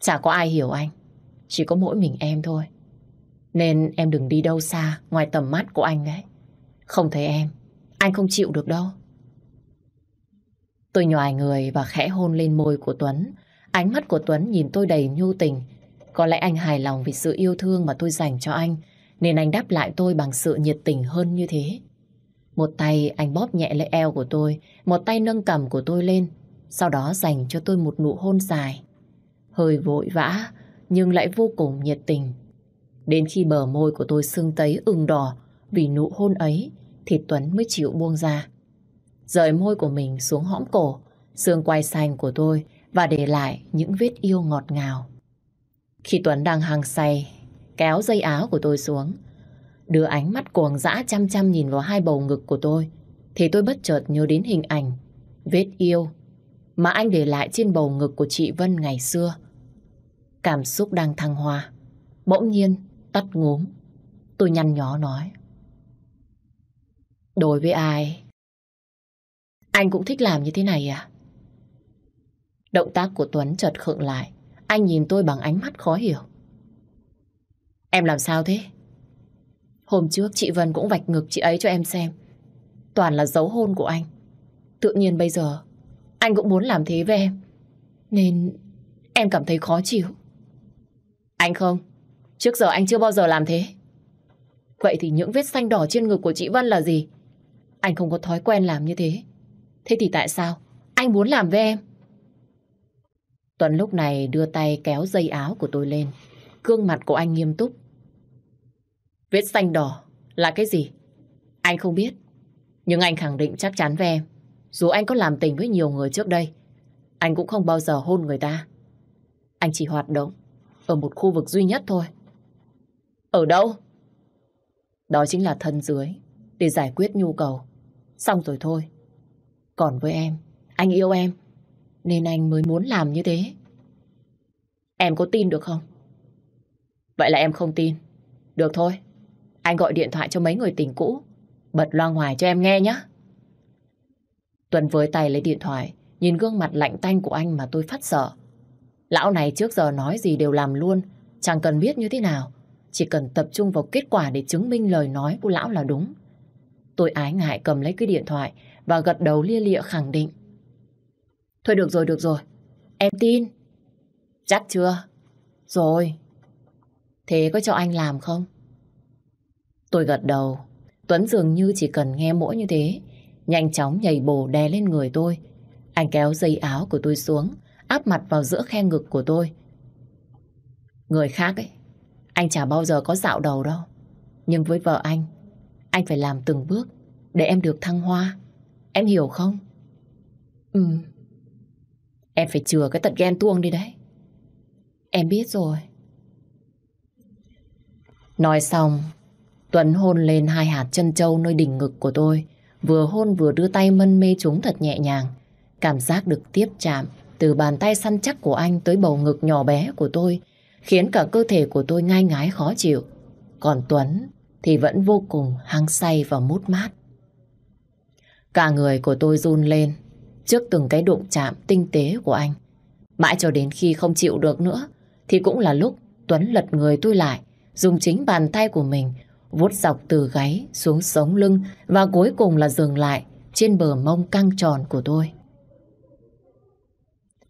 chả có ai hiểu anh. Chỉ có mỗi mình em thôi. Nên em đừng đi đâu xa ngoài tầm mắt của anh đấy. Không thấy em, anh không chịu được đâu. Tôi nhòi người và khẽ hôn lên môi của Tuấn. Ánh mắt của Tuấn nhìn tôi đầy nhu tình. Có lẽ anh hài lòng vì sự yêu thương mà tôi dành cho anh, nên anh đáp lại tôi bằng sự nhiệt tình hơn như thế. Một tay anh bóp nhẹ lấy eo của tôi, một tay nâng cầm của tôi lên, sau đó dành cho tôi một nụ hôn dài. Hơi vội vã, nhưng lại vô cùng nhiệt tình. Đến khi bờ môi của tôi sưng tấy ửng đỏ vì nụ hôn ấy, thì Tuấn mới chịu buông ra. Rời môi của mình xuống hõm cổ, xương quai xanh của tôi và để lại những vết yêu ngọt ngào. Khi Tuấn đang hàng say, kéo dây áo của tôi xuống, đưa ánh mắt cuồng dã chăm chăm nhìn vào hai bầu ngực của tôi, thì tôi bất chợt nhớ đến hình ảnh, vết yêu mà anh để lại trên bầu ngực của chị Vân ngày xưa. Cảm xúc đang thăng hoa. Bỗng nhiên, tắt ngốm. Tôi nhăn nhó nói. Đối với ai, anh cũng thích làm như thế này à? Động tác của Tuấn chợt khựng lại. Anh nhìn tôi bằng ánh mắt khó hiểu. Em làm sao thế? Hôm trước chị Vân cũng vạch ngực chị ấy cho em xem. Toàn là dấu hôn của anh. Tự nhiên bây giờ, anh cũng muốn làm thế với em. Nên em cảm thấy khó chịu. Anh không. Trước giờ anh chưa bao giờ làm thế. Vậy thì những vết xanh đỏ trên ngực của chị Vân là gì? Anh không có thói quen làm như thế. Thế thì tại sao anh muốn làm với em? Tuấn lúc này đưa tay kéo dây áo của tôi lên. Gương mặt của anh nghiêm túc. Vết xanh đỏ là cái gì? Anh không biết. Nhưng anh khẳng định chắc chắn với em. Dù anh có làm tình với nhiều người trước đây, anh cũng không bao giờ hôn người ta. Anh chỉ hoạt động ở một khu vực duy nhất thôi. Ở đâu? Đó chính là thân dưới, để giải quyết nhu cầu. Xong rồi thôi. Còn với em, anh yêu em, nên anh mới muốn làm như thế. Em có tin được không? Vậy là em không tin. Được thôi, anh gọi điện thoại cho mấy người tình cũ, bật loa ngoài cho em nghe nhé. Tuấn với tay lấy điện thoại, nhìn gương mặt lạnh tanh của anh mà tôi phát sợ. Lão này trước giờ nói gì đều làm luôn, chẳng cần biết như thế nào. Chỉ cần tập trung vào kết quả để chứng minh lời nói của lão là đúng. Tôi ái ngại cầm lấy cái điện thoại và gật đầu lia lịa khẳng định. Thôi được rồi, được rồi. Em tin. Chắc chưa? Rồi. Thế có cho anh làm không? Tôi gật đầu. Tuấn dường như chỉ cần nghe mỗi như thế. Nhanh chóng nhảy bổ đè lên người tôi. Anh kéo dây áo của tôi xuống, áp mặt vào giữa khe ngực của tôi. Người khác ấy, anh chả bao giờ có dạo đầu đâu. Nhưng với vợ anh, anh phải làm từng bước để em được thăng hoa. Em hiểu không? Ừ. Em phải chừa cái tật ghen tuông đi đấy. Em biết rồi. Nói xong, Tuấn hôn lên hai hạt chân trâu nơi đỉnh ngực của tôi. Vừa hôn vừa đưa tay mân mê chúng thật nhẹ nhàng. Cảm giác được tiếp chạm từ bàn tay săn chắc của anh tới bầu ngực nhỏ bé của tôi khiến cả cơ thể của tôi ngai ngái khó chịu. Còn Tuấn thì vẫn vô cùng hăng say và mút mát. Cả người của tôi run lên trước từng cái đụng chạm tinh tế của anh. Mãi cho đến khi không chịu được nữa thì cũng là lúc Tuấn lật người tôi lại dùng chính bàn tay của mình vuốt dọc từ gáy xuống sống lưng và cuối cùng là dừng lại trên bờ mông căng tròn của tôi.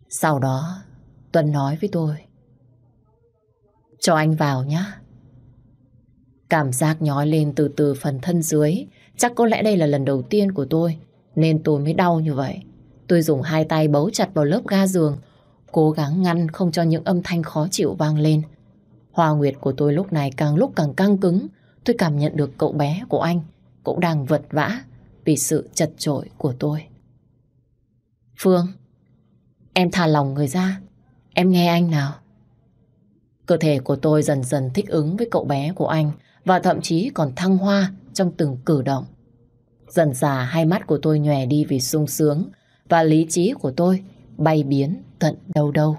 Sau đó, Tuấn nói với tôi Cho anh vào nhá. Cảm giác nhói lên từ từ phần thân dưới Chắc có lẽ đây là lần đầu tiên của tôi Nên tôi mới đau như vậy Tôi dùng hai tay bấu chặt vào lớp ga giường, Cố gắng ngăn không cho những âm thanh khó chịu vang lên. Hoa nguyệt của tôi lúc này càng lúc càng căng cứng. Tôi cảm nhận được cậu bé của anh Cũng đang vật vã Vì sự chật chội của tôi. Phương, Em thả lòng người ra. Em nghe anh nào. Cơ thể của tôi dần dần thích ứng với cậu bé của anh và thậm chí còn thăng hoa trong từng cử động. Dần dà hai mắt của tôi nhòe đi vì sung sướng và lý trí của tôi bay biến tận đâu đâu.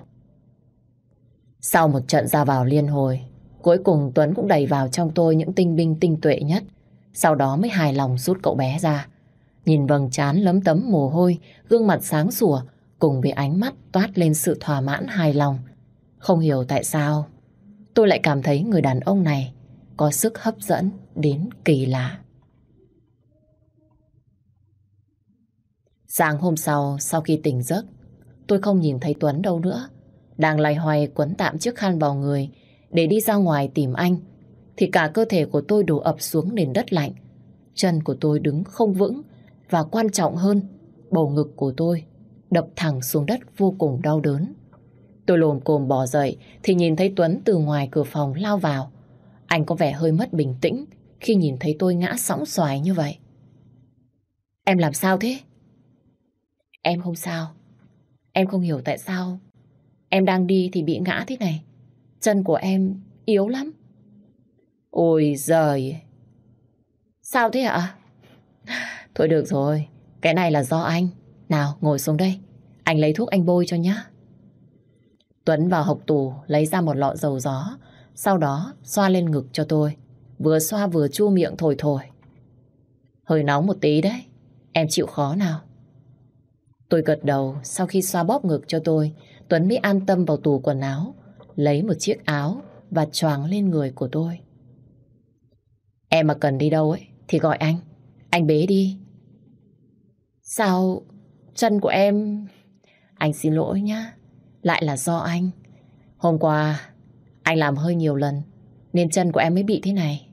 Sau một trận ra vào liên hồi, cuối cùng Tuấn cũng đẩy vào trong tôi những tinh binh tinh tuệ nhất. Sau đó mới hài lòng rút cậu bé ra. Nhìn vầng trán lấm tấm mồ hôi, gương mặt sáng sủa, cùng với ánh mắt toát lên sự thỏa mãn hài lòng. Không hiểu tại sao, tôi lại cảm thấy người đàn ông này có sức hấp dẫn đến kỳ lạ. Sáng hôm sau, sau khi tỉnh giấc, tôi không nhìn thấy Tuấn đâu nữa. Đang lay hoay quấn tạm chiếc khăn vào người để đi ra ngoài tìm anh, thì cả cơ thể của tôi đổ ập xuống nền đất lạnh. Chân của tôi đứng không vững và quan trọng hơn, bầu ngực của tôi đập thẳng xuống đất vô cùng đau đớn. Tôi lồm cồm bỏ dậy thì nhìn thấy Tuấn từ ngoài cửa phòng lao vào. Anh có vẻ hơi mất bình tĩnh khi nhìn thấy tôi ngã sóng xoài như vậy. Em làm sao thế? Em không sao. Em không hiểu tại sao em đang đi thì bị ngã thế này. Chân của em yếu lắm. Ôi giời. Sao thế ạ? Thôi được rồi, cái này là do anh. Nào, ngồi xuống đây. Anh lấy thuốc anh bôi cho nhá. Tuấn vào hộc tủ lấy ra một lọ dầu gió sau đó xoa lên ngực cho tôi. Vừa xoa vừa chua miệng thổi thổi. Hơi nóng một tí đấy. Em chịu khó nào. Tôi gật đầu sau khi xoa bóp ngực cho tôi, Tuấn mới an tâm vào tủ quần áo, lấy một chiếc áo và choàng lên người của tôi. Em mà cần đi đâu ấy thì gọi anh, anh bế đi. Sao chân của em... Anh xin lỗi nhá, lại là do anh. Hôm qua anh làm hơi nhiều lần nên chân của em mới bị thế này.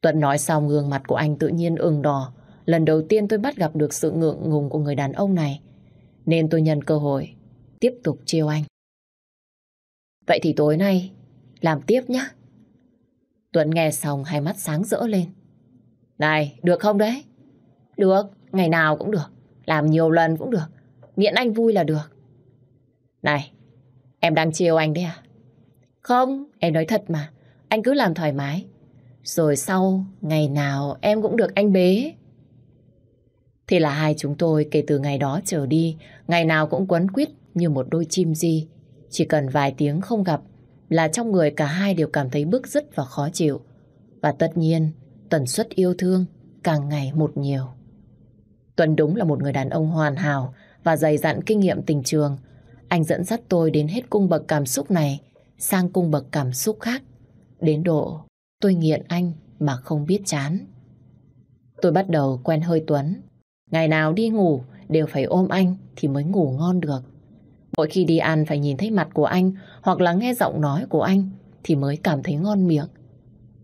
Tuấn nói xong gương mặt của anh tự nhiên ửng đỏ. Lần đầu tiên tôi bắt gặp được sự ngượng ngùng của người đàn ông này. Nên tôi nhân cơ hội tiếp tục chiêu anh. Vậy thì tối nay làm tiếp nhá. Tuấn nghe xong hai mắt sáng rỡ lên. Này, được không đấy? Được, ngày nào cũng được. Làm nhiều lần cũng được. Miễn anh vui là được. Này, em đang chiêu anh đấy à? Không, em nói thật mà. Anh cứ làm thoải mái. Rồi sau, ngày nào em cũng được anh bế. Thì là hai chúng tôi kể từ ngày đó trở đi, ngày nào cũng quấn quýt như một đôi chim di. Chỉ cần vài tiếng không gặp là trong người cả hai đều cảm thấy bức rứt và khó chịu. Và tất nhiên, tần suất yêu thương càng ngày một nhiều. Tuấn đúng là một người đàn ông hoàn hảo và dày dặn kinh nghiệm tình trường. Anh dẫn dắt tôi đến hết cung bậc cảm xúc này sang cung bậc cảm xúc khác. Đến độ tôi nghiện anh mà không biết chán. Tôi bắt đầu quen hơi Tuấn. Ngày nào đi ngủ đều phải ôm anh thì mới ngủ ngon được. Mỗi khi đi ăn phải nhìn thấy mặt của anh hoặc là nghe giọng nói của anh thì mới cảm thấy ngon miệng.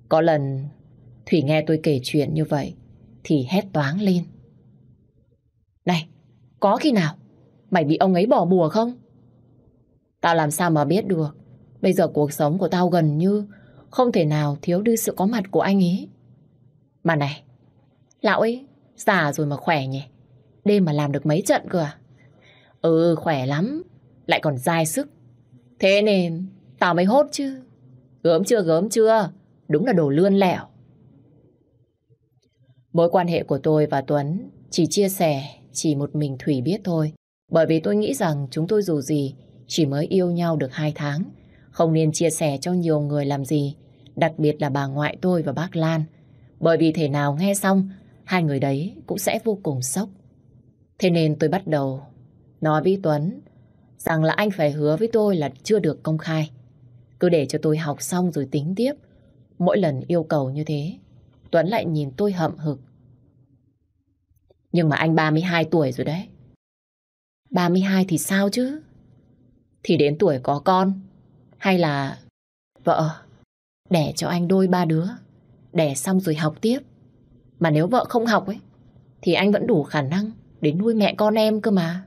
Có lần Thủy nghe tôi kể chuyện như vậy thì hét toáng lên. Này, có khi nào mày bị ông ấy bỏ bùa không? Tao làm sao mà biết được. Bây giờ cuộc sống của tao gần như không thể nào thiếu đi sự có mặt của anh ấy. Mà này, lão ấy già rồi mà khỏe nhỉ? Đêm mà làm được mấy trận cơ à? Ừ, khỏe lắm. Lại còn dai sức. Thế nên tao mới hốt chứ. Gớm chưa, gớm chưa? Đúng là đồ lươn lẹo. Mối quan hệ của tôi và Tuấn chỉ chia sẻ chỉ một mình Thủy biết thôi. Bởi vì tôi nghĩ rằng chúng tôi dù gì chỉ mới yêu nhau được hai tháng. Không nên chia sẻ cho nhiều người làm gì. Đặc biệt là bà ngoại tôi và bác Lan. Bởi vì thể nào nghe xong hai người đấy cũng sẽ vô cùng sốc. Thế nên tôi bắt đầu nói với Tuấn rằng là anh phải hứa với tôi là chưa được công khai. Cứ để cho tôi học xong rồi tính tiếp. Mỗi lần yêu cầu như thế, Tuấn lại nhìn tôi hậm hực. Nhưng mà anh 32 tuổi rồi đấy. 32 thì sao chứ? Thì đến tuổi có con. Hay là vợ đẻ cho anh đôi ba đứa. Đẻ xong rồi học tiếp. Mà nếu vợ không học ấy, thì anh vẫn đủ khả năng để nuôi mẹ con em cơ mà.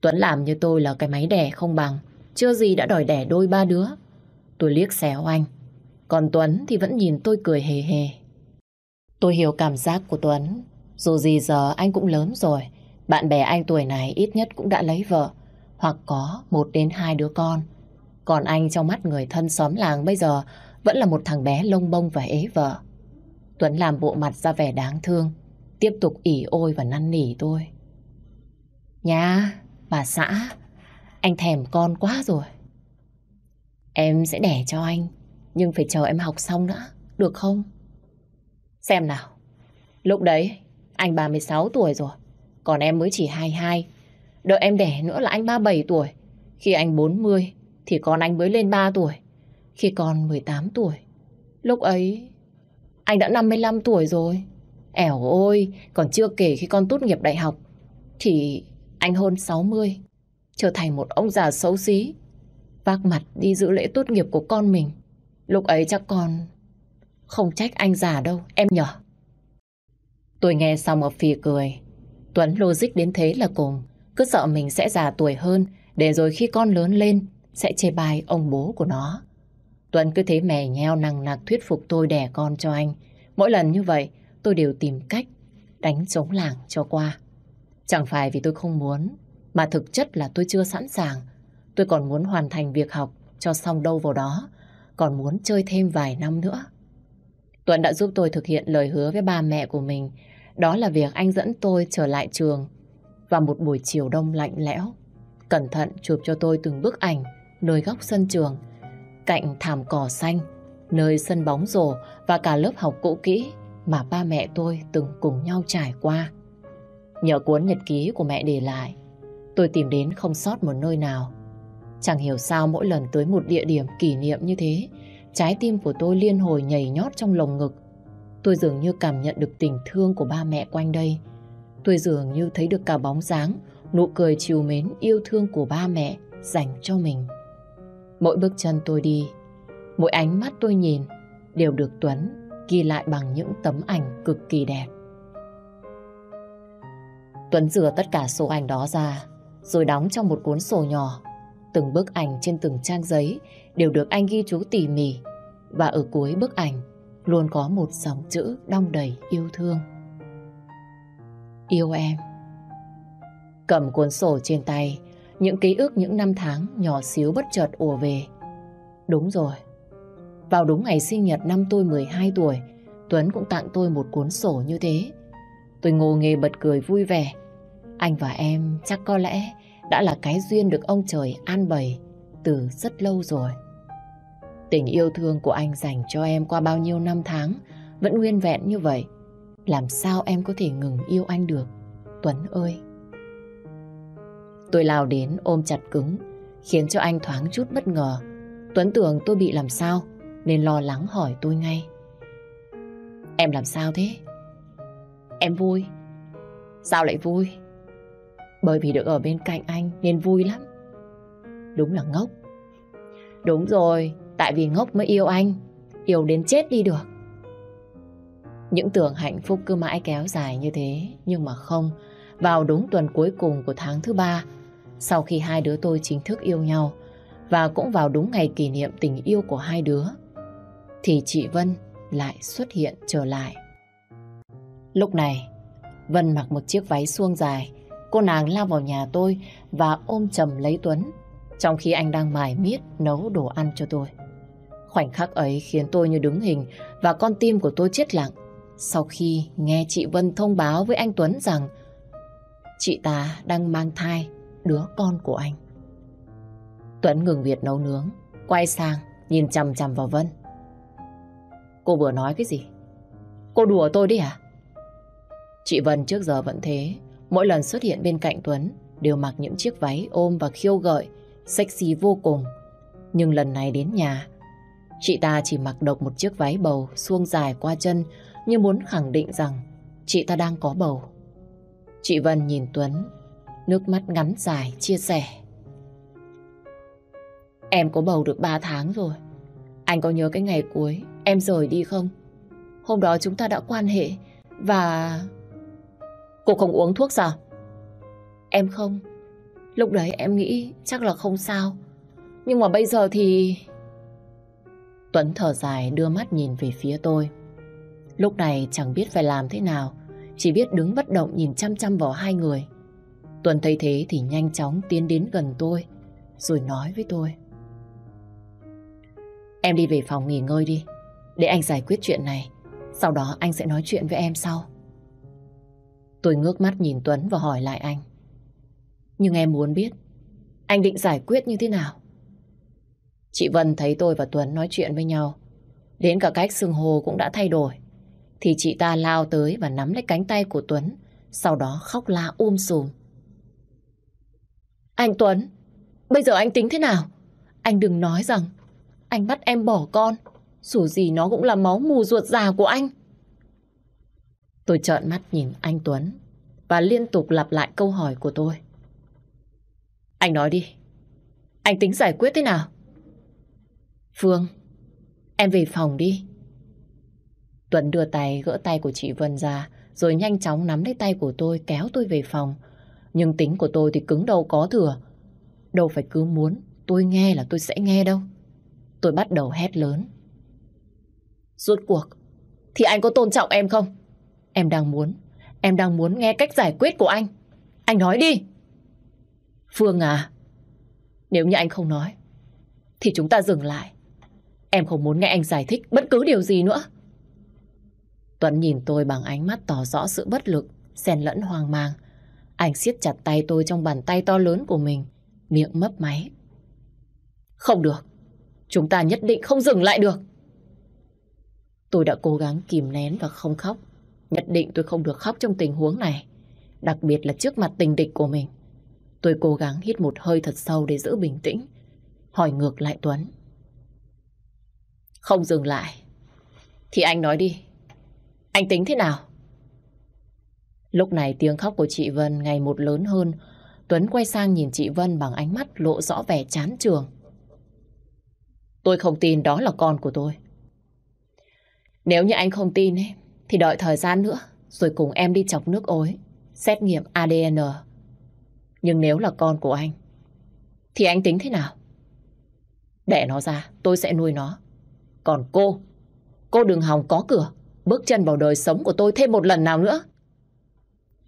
Tuấn làm như tôi là cái máy đẻ không bằng. Chưa gì đã đòi đẻ đôi ba đứa. Tôi liếc xéo anh. Còn Tuấn thì vẫn nhìn tôi cười hề hề. Tôi hiểu cảm giác của Tuấn. Dù gì giờ anh cũng lớn rồi. Bạn bè anh tuổi này ít nhất cũng đã lấy vợ. Hoặc có một đến hai đứa con. Còn anh trong mắt người thân xóm làng bây giờ vẫn là một thằng bé lông bông và ế vợ. Tuấn làm bộ mặt ra vẻ đáng thương. Tiếp tục ỉ ôi và năn nỉ tôi. Nha, bà xã, anh thèm con quá rồi. Em sẽ đẻ cho anh nhưng phải chờ em học xong nữa, được không? Xem nào, lúc đấy anh 36 tuổi rồi, còn em mới chỉ 22. Đợi em đẻ nữa là anh 37 tuổi. Khi anh 40 thì con anh mới lên 3 tuổi. Khi con 18 tuổi, lúc ấy anh đã 55 tuổi rồi. Ẻo ôi, còn chưa kể khi con tốt nghiệp đại học thì anh hơn 60, trở thành một ông già xấu xí, vác mặt đi dự lễ tốt nghiệp của con mình. Lúc ấy chắc con không trách anh già đâu, em nhỏ. Tôi nghe xong ở phì cười. Tuấn logic đến thế là cùng. Cứ sợ mình sẽ già tuổi hơn để rồi khi con lớn lên sẽ chê bai ông bố của nó. Tuấn cứ thế mè nheo năng nặc thuyết phục tôi đẻ con cho anh. Mỗi lần như vậy tôi đều tìm cách đánh chống làng cho qua. Chẳng phải vì tôi không muốn mà thực chất là tôi chưa sẵn sàng. Tôi còn muốn hoàn thành việc học cho xong đâu vào đó còn muốn chơi thêm vài năm nữa. Tuấn đã giúp tôi thực hiện lời hứa với ba mẹ của mình. Đó là việc anh dẫn tôi trở lại trường vào một buổi chiều đông lạnh lẽo. Cẩn thận chụp cho tôi từng bức ảnh nơi góc sân trường, cạnh thảm cỏ xanh, nơi sân bóng rổ và cả lớp học cũ kỹ mà ba mẹ tôi từng cùng nhau trải qua. Nhờ cuốn nhật ký của mẹ để lại, tôi tìm đến không sót một nơi nào. Chẳng hiểu sao mỗi lần tới một địa điểm kỷ niệm như thế, trái tim của tôi liên hồi nhảy nhót trong lồng ngực. Tôi dường như cảm nhận được tình thương của ba mẹ quanh đây. Tôi dường như thấy được cả bóng dáng, nụ cười chiều mến yêu thương của ba mẹ dành cho mình. Mỗi bước chân tôi đi, mỗi ánh mắt tôi nhìn đều được Tuấn ghi lại bằng những tấm ảnh cực kỳ đẹp. Tuấn rửa tất cả số ảnh đó ra, rồi đóng trong một cuốn sổ nhỏ. Từng bức ảnh trên từng trang giấy đều được anh ghi chú tỉ mỉ. Và ở cuối bức ảnh luôn có một dòng chữ đong đầy yêu thương. Yêu em. Cầm cuốn sổ trên tay, những ký ức những năm tháng nhỏ xíu bất chợt ùa về. Đúng rồi. Vào đúng ngày sinh nhật năm tôi 12 tuổi, Tuấn cũng tặng tôi một cuốn sổ như thế. Tôi ngô nghề bật cười vui vẻ. Anh và em chắc có lẽ đã là cái duyên được ông trời an bày từ rất lâu rồi. Tình yêu thương của anh dành cho em qua bao nhiêu năm tháng vẫn nguyên vẹn như vậy. Làm sao em có thể ngừng yêu anh được, Tuấn ơi? Tôi lao đến ôm chặt cứng, khiến cho anh thoáng chút bất ngờ. Tuấn tưởng tôi bị làm sao, nên lo lắng hỏi tôi ngay. Em làm sao thế? Em vui. Sao lại vui? Bởi vì được ở bên cạnh anh nên vui lắm. Đúng là ngốc. Đúng rồi, tại vì ngốc mới yêu anh. Yêu đến chết đi được. Những tưởng hạnh phúc cứ mãi kéo dài như thế, nhưng mà không. Vào đúng tuần cuối cùng của tháng thứ ba, sau khi hai đứa tôi chính thức yêu nhau, và cũng vào đúng ngày kỷ niệm tình yêu của hai đứa, thì chị Vân lại xuất hiện trở lại. Lúc này, Vân mặc một chiếc váy suông dài, cô nàng lao vào nhà tôi và ôm chầm lấy Tuấn, trong khi anh đang mải miết nấu đồ ăn cho tôi. Khoảnh khắc ấy khiến tôi như đứng hình và con tim của tôi chết lặng sau khi nghe chị Vân thông báo với anh Tuấn rằng chị ta đang mang thai đứa con của anh. Tuấn ngừng việc nấu nướng, quay sang nhìn chằm chằm vào Vân. Cô vừa nói cái gì? Cô đùa tôi đi à? Chị Vân trước giờ vẫn thế. Mỗi lần xuất hiện bên cạnh Tuấn đều mặc những chiếc váy ôm và khiêu gợi, sexy vô cùng. Nhưng lần này đến nhà, chị ta chỉ mặc độc một chiếc váy bầu suông dài qua chân như muốn khẳng định rằng chị ta đang có bầu. Chị Vân nhìn Tuấn, nước mắt ngắn dài chia sẻ. Em có bầu được 3 tháng rồi. Anh có nhớ cái ngày cuối em rời đi không? Hôm đó chúng ta đã quan hệ và... Cô không uống thuốc sao? Em không. Lúc đấy em nghĩ chắc là không sao. Nhưng mà bây giờ thì... Tuấn thở dài đưa mắt nhìn về phía tôi. Lúc này chẳng biết phải làm thế nào. Chỉ biết đứng bất động nhìn chăm chăm vào hai người. Tuấn thấy thế thì nhanh chóng tiến đến gần tôi. Rồi nói với tôi. Em đi về phòng nghỉ ngơi đi. Để anh giải quyết chuyện này. Sau đó anh sẽ nói chuyện với em sau. Tôi ngước mắt nhìn Tuấn và hỏi lại anh. Nhưng em muốn biết, anh định giải quyết như thế nào? Chị Vân thấy tôi và Tuấn nói chuyện với nhau. Đến cả cách xưng hồ cũng đã thay đổi. Thì chị ta lao tới và nắm lấy cánh tay của Tuấn, sau đó khóc la um sùm. Anh Tuấn, bây giờ anh tính thế nào? Anh đừng nói rằng anh bắt em bỏ con. Dù gì nó cũng là máu mù ruột già của anh. Tôi trợn mắt nhìn anh Tuấn và liên tục lặp lại câu hỏi của tôi. Anh nói đi. Anh tính giải quyết thế nào? Phương, em về phòng đi. Tuấn đưa tay gỡ tay của chị Vân ra rồi nhanh chóng nắm lấy tay của tôi kéo tôi về phòng. Nhưng tính của tôi thì cứng đầu có thừa. Đâu phải cứ muốn tôi nghe là tôi sẽ nghe đâu. Tôi bắt đầu hét lớn. Rốt cuộc, thì anh có tôn trọng em không? Em đang muốn, em đang muốn nghe cách giải quyết của anh. Anh nói đi. Phương à, nếu như anh không nói, thì chúng ta dừng lại. Em không muốn nghe anh giải thích bất cứ điều gì nữa. Tuấn nhìn tôi bằng ánh mắt tỏ rõ sự bất lực, xen lẫn hoang mang. Anh siết chặt tay tôi trong bàn tay to lớn của mình, miệng mấp máy. Không được, chúng ta nhất định không dừng lại được. Tôi đã cố gắng kìm nén và không khóc. Nhất định tôi không được khóc trong tình huống này. Đặc biệt là trước mặt tình địch của mình. Tôi cố gắng hít một hơi thật sâu để giữ bình tĩnh. Hỏi ngược lại Tuấn. Không dừng lại. Thì anh nói đi. Anh tính thế nào? Lúc này tiếng khóc của chị Vân ngày một lớn hơn. Tuấn quay sang nhìn chị Vân bằng ánh mắt lộ rõ vẻ chán trường. Tôi không tin đó là con của tôi. Nếu như anh không tin ấy, thì đợi thời gian nữa rồi cùng em đi chọc nước ối, xét nghiệm ADN. Nhưng nếu là con của anh, thì anh tính thế nào? Đẻ nó ra, tôi sẽ nuôi nó. Còn cô, cô đừng hòng có cửa, bước chân vào đời sống của tôi thêm một lần nào nữa.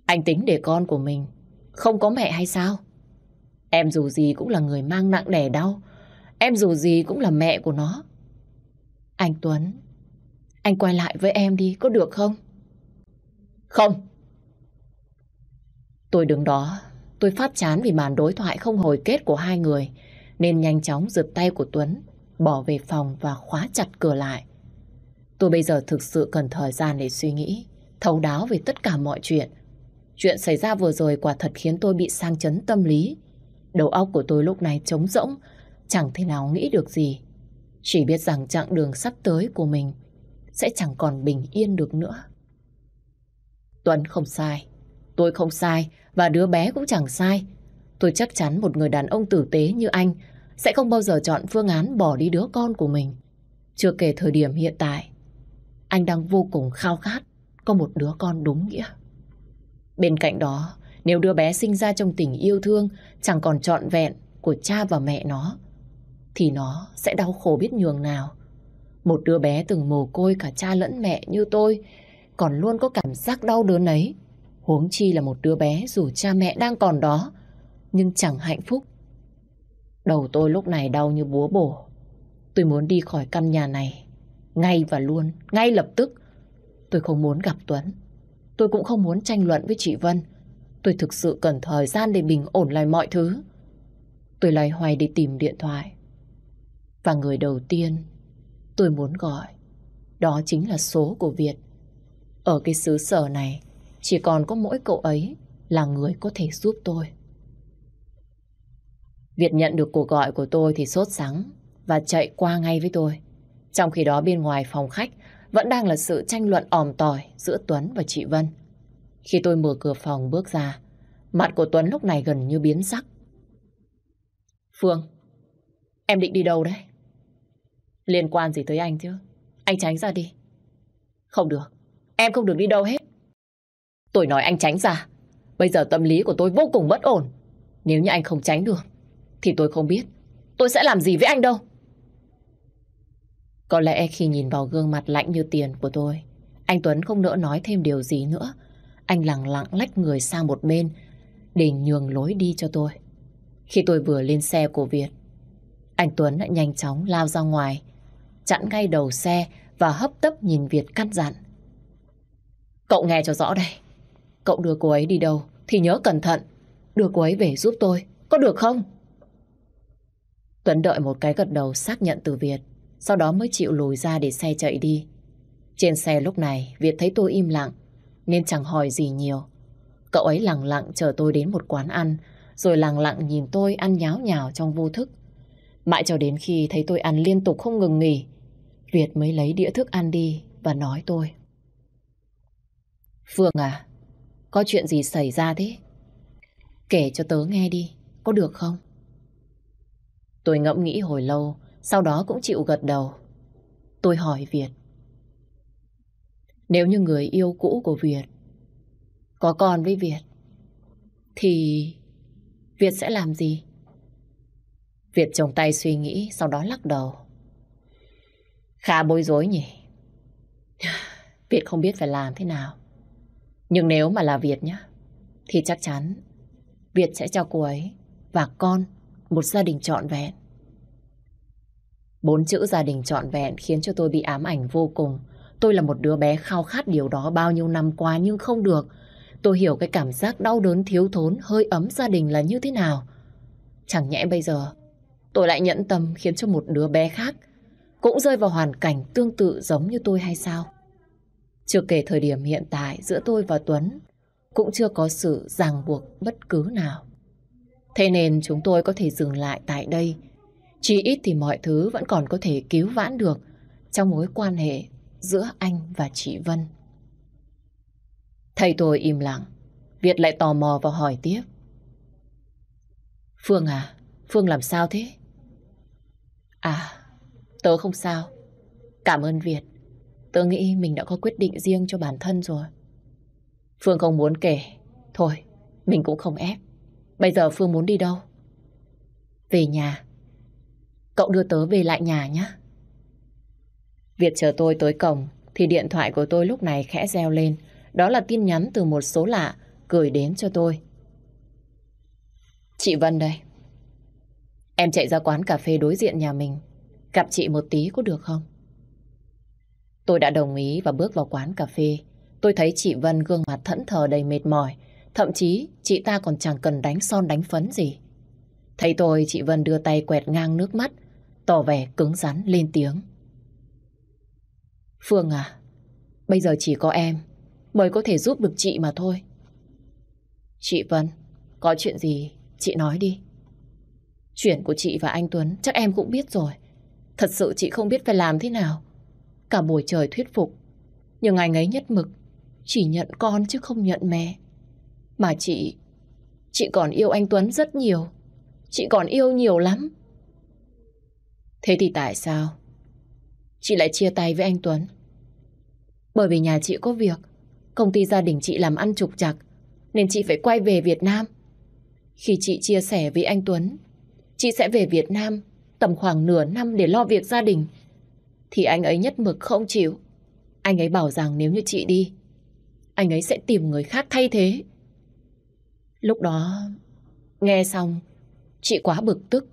Anh tính để con của mình không có mẹ hay sao? Em dù gì cũng là người mang nặng đẻ đau. Em dù gì cũng là mẹ của nó. Anh Tuấn, anh quay lại với em đi, có được không? Không. Tôi đứng đó, tôi phát chán vì màn đối thoại không hồi kết của hai người, nên nhanh chóng giật tay của Tuấn, bỏ về phòng và khóa chặt cửa lại. Tôi bây giờ thực sự cần thời gian để suy nghĩ, thấu đáo về tất cả mọi chuyện. Chuyện xảy ra vừa rồi quả thật khiến tôi bị sang chấn tâm lý. Đầu óc của tôi lúc này trống rỗng, chẳng thể nào nghĩ được gì. Chỉ biết rằng chặng đường sắp tới của mình sẽ chẳng còn bình yên được nữa. Tuấn không sai, tôi không sai và đứa bé cũng chẳng sai. Tôi chắc chắn một người đàn ông tử tế như anh sẽ không bao giờ chọn phương án bỏ đi đứa con của mình. Chưa kể thời điểm hiện tại, anh đang vô cùng khao khát có một đứa con đúng nghĩa. Bên cạnh đó, nếu đứa bé sinh ra trong tình yêu thương chẳng còn trọn vẹn của cha và mẹ nó, thì nó sẽ đau khổ biết nhường nào. Một đứa bé từng mồ côi cả cha lẫn mẹ như tôi còn luôn có cảm giác đau đớn ấy. Huống chi là một đứa bé dù cha mẹ đang còn đó nhưng chẳng hạnh phúc. Đầu tôi lúc này đau như búa bổ. Tôi muốn đi khỏi căn nhà này ngay và luôn, ngay lập tức. Tôi không muốn gặp Tuấn. Tôi cũng không muốn tranh luận với chị Vân. Tôi thực sự cần thời gian để bình ổn lại mọi thứ. Tôi loay hoay đi tìm điện thoại. Và người đầu tiên tôi muốn gọi, đó chính là số của Việt. Ở cái xứ sở này, chỉ còn có mỗi cậu ấy là người có thể giúp tôi. Việt nhận được cuộc gọi của tôi thì sốt sắng và chạy qua ngay với tôi. Trong khi đó bên ngoài phòng khách vẫn đang là sự tranh luận òm tỏi giữa Tuấn và chị Vân. Khi tôi mở cửa phòng bước ra, mặt của Tuấn lúc này gần như biến sắc. Phương, em định đi đâu đấy? Liên quan gì tới anh chứ? Anh tránh ra đi. Không được, em không được đi đâu hết. Tôi nói anh tránh ra. Bây giờ tâm lý của tôi vô cùng bất ổn. Nếu như anh không tránh được, thì tôi không biết tôi sẽ làm gì với anh đâu. Có lẽ khi nhìn vào gương mặt lạnh như tiền của tôi, anh Tuấn không nỡ nói thêm điều gì nữa. Anh lặng lặng lách người sang một bên để nhường lối đi cho tôi. Khi tôi vừa lên xe của Việt, anh Tuấn đã nhanh chóng lao ra ngoài, chặn ngay đầu xe và hấp tấp nhìn Việt cắt dặn. Cậu nghe cho rõ đây. Cậu đưa cô ấy đi đâu thì nhớ cẩn thận. Đưa cô ấy về giúp tôi. Có được không? Tuấn đợi một cái gật đầu xác nhận từ Việt. Sau đó mới chịu lùi ra để xe chạy đi. Trên xe lúc này Việt thấy tôi im lặng nên chẳng hỏi gì nhiều. Cậu ấy lặng lặng chờ tôi đến một quán ăn rồi lặng lặng nhìn tôi ăn nháo nhào trong vô thức. Mãi cho đến khi thấy tôi ăn liên tục không ngừng nghỉ Việt mới lấy đĩa thức ăn đi và nói tôi. Phương à, có chuyện gì xảy ra thế? Kể cho tớ nghe đi, có được không? Tôi ngẫm nghĩ hồi lâu, sau đó cũng chịu gật đầu. Tôi hỏi Việt. Nếu như người yêu cũ của Việt có con với Việt, thì Việt sẽ làm gì? Việt trồng tay suy nghĩ, sau đó lắc đầu. Khá bối rối nhỉ. [SIGHS] Việt không biết phải làm thế nào. Nhưng nếu mà là Việt nhá, thì chắc chắn Việt sẽ cho cô ấy và con một gia đình trọn vẹn. Bốn chữ gia đình trọn vẹn khiến cho tôi bị ám ảnh vô cùng. Tôi là một đứa bé khao khát điều đó bao nhiêu năm qua nhưng không được. Tôi hiểu cái cảm giác đau đớn thiếu thốn, hơi ấm gia đình là như thế nào. Chẳng nhẽ bây giờ tôi lại nhẫn tâm khiến cho một đứa bé khác cũng rơi vào hoàn cảnh tương tự giống như tôi hay sao? Chưa kể thời điểm hiện tại giữa tôi và Tuấn cũng chưa có sự ràng buộc bất cứ nào. Thế nên chúng tôi có thể dừng lại tại đây. Chỉ ít thì mọi thứ vẫn còn có thể cứu vãn được trong mối quan hệ giữa anh và chị Vân. Thầy tôi im lặng. Việt lại tò mò và hỏi tiếp. Phương à, Phương làm sao thế? À, tớ không sao. Cảm ơn Việt. Tớ nghĩ mình đã có quyết định riêng cho bản thân rồi. Phương không muốn kể. Thôi, mình cũng không ép. Bây giờ Phương muốn đi đâu? Về nhà. Cậu đưa tớ về lại nhà nhé. Việt chờ tôi tới cổng thì điện thoại của tôi lúc này khẽ reo lên. Đó là tin nhắn từ một số lạ gửi đến cho tôi. Chị Vân đây. Em chạy ra quán cà phê đối diện nhà mình. Gặp chị một tí có được không? Tôi đã đồng ý và bước vào quán cà phê. Tôi thấy chị Vân gương mặt thẫn thờ đầy mệt mỏi. Thậm chí chị ta còn chẳng cần đánh son đánh phấn gì. Thấy tôi, chị Vân đưa tay quẹt ngang nước mắt, tỏ vẻ cứng rắn lên tiếng. Phương à, bây giờ chỉ có em mới có thể giúp được chị mà thôi. Chị Vân, có chuyện gì chị nói đi. Chuyện của chị và anh Tuấn chắc em cũng biết rồi. Thật sự chị không biết phải làm thế nào. Cả buổi trời thuyết phục. Nhưng anh ấy nhất mực chỉ nhận con chứ không nhận mẹ. Mà chị, chị còn yêu anh Tuấn rất nhiều. Chị còn yêu nhiều lắm. Thế thì tại sao chị lại chia tay với anh Tuấn? Bởi vì nhà chị có việc, công ty gia đình chị làm ăn trục trặc, nên chị phải quay về Việt Nam. Khi chị chia sẻ với anh Tuấn, chị sẽ về Việt Nam tầm khoảng nửa năm để lo việc gia đình, thì anh ấy nhất mực không chịu. Anh ấy bảo rằng nếu như chị đi, anh ấy sẽ tìm người khác thay thế. Lúc đó, nghe xong, chị quá bực tức,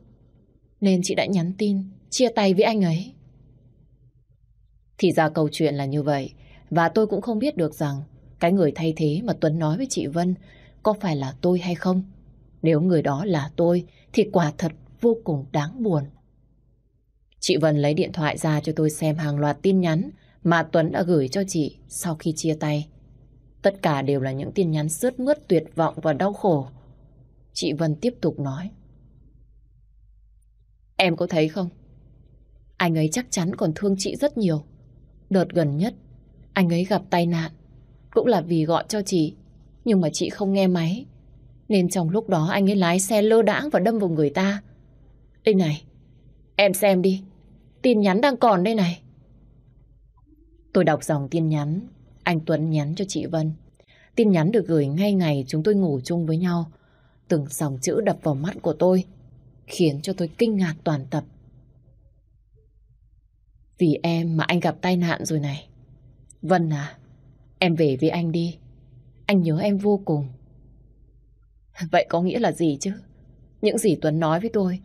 nên chị đã nhắn tin chia tay với anh ấy. Thì ra câu chuyện là như vậy, và tôi cũng không biết được rằng cái người thay thế mà Tuấn nói với chị Vân có phải là tôi hay không. Nếu người đó là tôi thì quả thật vô cùng đáng buồn. Chị Vân lấy điện thoại ra cho tôi xem hàng loạt tin nhắn mà Tuấn đã gửi cho chị sau khi chia tay. Tất cả đều là những tin nhắn sướt mướt tuyệt vọng và đau khổ. Chị Vân tiếp tục nói. Em có thấy không? Anh ấy chắc chắn còn thương chị rất nhiều. Đợt gần nhất, anh ấy gặp tai nạn. Cũng là vì gọi cho chị. Nhưng mà chị không nghe máy. Nên trong lúc đó anh ấy lái xe lơ đãng và đâm vào người ta. Đây này, em xem đi. Tin nhắn đang còn đây này. Tôi đọc dòng tin nhắn anh Tuấn nhắn cho chị Vân. Tin nhắn được gửi ngay ngày chúng tôi ngủ chung với nhau. Từng dòng chữ đập vào mắt của tôi, khiến cho tôi kinh ngạc toàn tập. Vì em mà anh gặp tai nạn rồi này. Vân à, em về với anh đi. Anh nhớ em vô cùng. Vậy có nghĩa là gì chứ? Những gì Tuấn nói với tôi,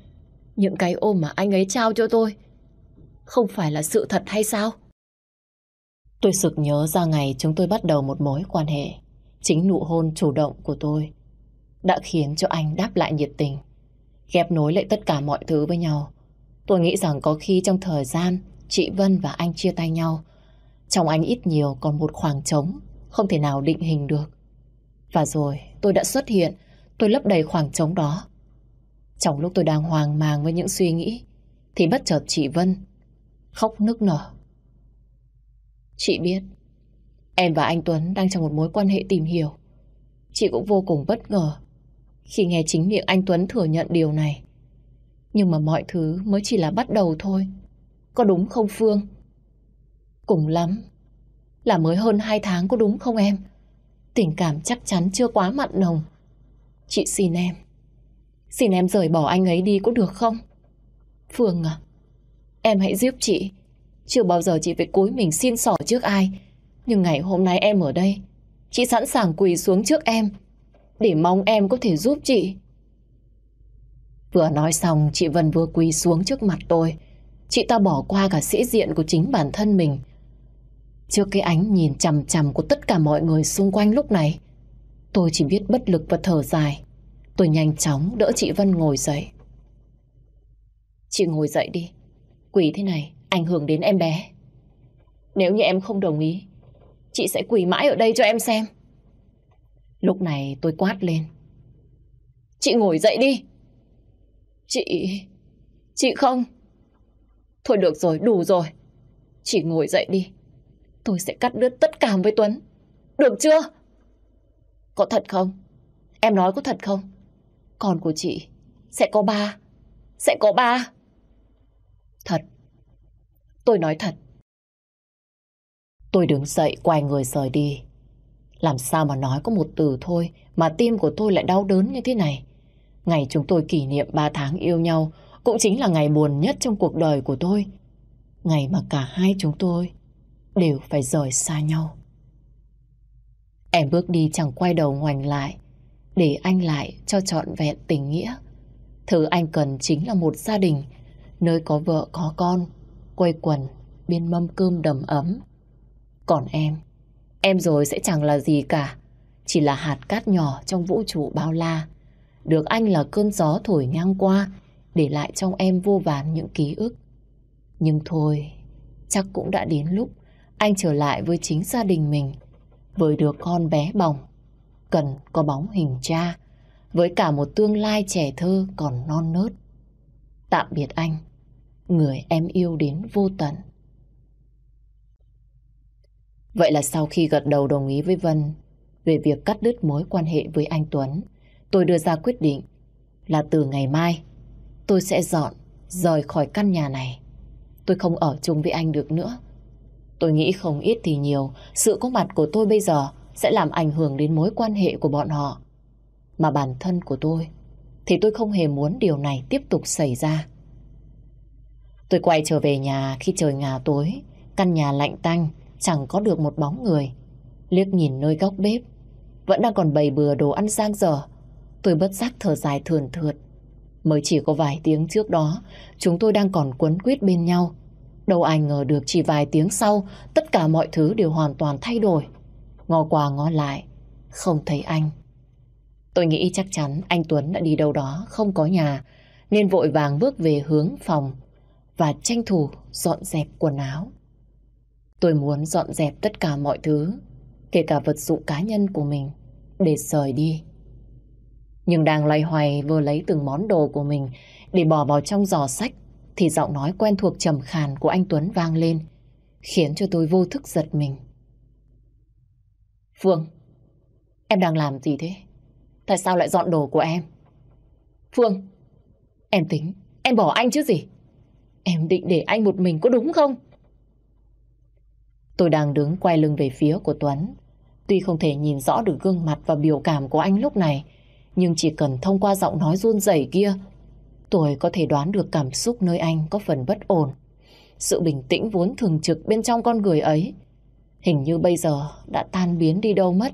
những cái ôm mà anh ấy trao cho tôi, không phải là sự thật hay sao? Tôi sực nhớ ra ngày chúng tôi bắt đầu một mối quan hệ. Chính nụ hôn chủ động của tôi đã khiến cho anh đáp lại nhiệt tình. Ghép nối lại tất cả mọi thứ với nhau. Tôi nghĩ rằng có khi trong thời gian chị Vân và anh chia tay nhau, trong anh ít nhiều còn một khoảng trống, không thể nào định hình được. Và rồi tôi đã xuất hiện, tôi lấp đầy khoảng trống đó. Trong lúc tôi đang hoang mang với những suy nghĩ, thì bất chợt chị Vân khóc nức nở. Chị biết, em và anh Tuấn đang trong một mối quan hệ tìm hiểu. Chị cũng vô cùng bất ngờ khi nghe chính miệng anh Tuấn thừa nhận điều này. Nhưng mà mọi thứ mới chỉ là bắt đầu thôi. Có đúng không Phương? Cùng lắm. Là mới hơn hai tháng có đúng không em? Tình cảm chắc chắn chưa quá mặn nồng. Chị xin em. Xin em rời bỏ anh ấy đi có được không? Phương à, em hãy giúp chị. Chưa bao giờ chị phải cúi mình xin sỏ trước ai. Nhưng ngày hôm nay em ở đây, chị sẵn sàng quỳ xuống trước em để mong em có thể giúp chị. Vừa nói xong, chị Vân vừa quỳ xuống trước mặt tôi. Chị ta bỏ qua cả sĩ diện của chính bản thân mình. Trước cái ánh nhìn chằm chằm của tất cả mọi người xung quanh lúc này, tôi chỉ biết bất lực và thở dài. Tôi nhanh chóng đỡ chị Vân ngồi dậy. Chị ngồi dậy đi. Quỳ thế này, ảnh hưởng đến em bé. Nếu như em không đồng ý, chị sẽ quỳ mãi ở đây cho em xem. Lúc này tôi quát lên. Chị ngồi dậy đi. Chị... Chị không. Thôi được rồi, đủ rồi. chỉ ngồi dậy đi. Tôi sẽ cắt đứt tất cả với Tuấn. Được chưa? Có thật không? Em nói có thật không? Con của chị sẽ có ba. Sẽ có ba. Thật. Tôi nói thật. Tôi đứng dậy quay người rời đi. Làm sao mà nói có một từ thôi mà tim của tôi lại đau đớn như thế này. Ngày chúng tôi kỷ niệm 3 tháng yêu nhau cũng chính là ngày buồn nhất trong cuộc đời của tôi. Ngày mà cả hai chúng tôi đều phải rời xa nhau. Em bước đi chẳng quay đầu ngoảnh lại để anh lại cho trọn vẹn tình nghĩa. Thứ anh cần chính là một gia đình nơi có vợ có con quây quần bên mâm cơm đầm ấm. Còn em, em rồi sẽ chẳng là gì cả, chỉ là hạt cát nhỏ trong vũ trụ bao la. Được anh là cơn gió thổi ngang qua, để lại trong em vô vàn những ký ức. Nhưng thôi, chắc cũng đã đến lúc anh trở lại với chính gia đình mình, với đứa con bé bỏng, cần có bóng hình cha, với cả một tương lai trẻ thơ còn non nớt. Tạm biệt anh, người em yêu đến vô tận. Vậy là sau khi gật đầu đồng ý với Vân về việc cắt đứt mối quan hệ với anh Tuấn, tôi đưa ra quyết định là từ ngày mai tôi sẽ dọn, rời khỏi căn nhà này. Tôi không ở chung với anh được nữa. Tôi nghĩ không ít thì nhiều, sự có mặt của tôi bây giờ sẽ làm ảnh hưởng đến mối quan hệ của bọn họ. Mà bản thân của tôi thì tôi không hề muốn điều này tiếp tục xảy ra. Tôi quay trở về nhà khi trời ngà tối, căn nhà lạnh tanh, chẳng có được một bóng người. Liếc nhìn nơi góc bếp, vẫn đang còn bày bừa đồ ăn sang dở Tôi bất giác thở dài thườn thượt. Mới chỉ có vài tiếng trước đó, chúng tôi đang còn quấn quýt bên nhau. Đâu ai ngờ được chỉ vài tiếng sau, tất cả mọi thứ đều hoàn toàn thay đổi. Ngó qua ngó lại, không thấy anh. Tôi nghĩ chắc chắn anh Tuấn đã đi đâu đó, không có nhà, nên vội vàng bước về hướng phòng và tranh thủ dọn dẹp quần áo. Tôi muốn dọn dẹp tất cả mọi thứ, kể cả vật dụng cá nhân của mình, để rời đi. Nhưng đang loay hoay vừa lấy từng món đồ của mình để bỏ vào trong giỏ sách, thì giọng nói quen thuộc trầm khàn của anh Tuấn vang lên, khiến cho tôi vô thức giật mình. Phương, em đang làm gì thế? Tại sao lại dọn đồ của em? Phương, em tính, em bỏ anh chứ gì? Em định để anh một mình có đúng không? Tôi đang đứng quay lưng về phía của Tuấn. Tuy không thể nhìn rõ được gương mặt và biểu cảm của anh lúc này, nhưng chỉ cần thông qua giọng nói run rẩy kia, tôi có thể đoán được cảm xúc nơi anh có phần bất ổn. Sự bình tĩnh vốn thường trực bên trong con người ấy, hình như bây giờ đã tan biến đi đâu mất.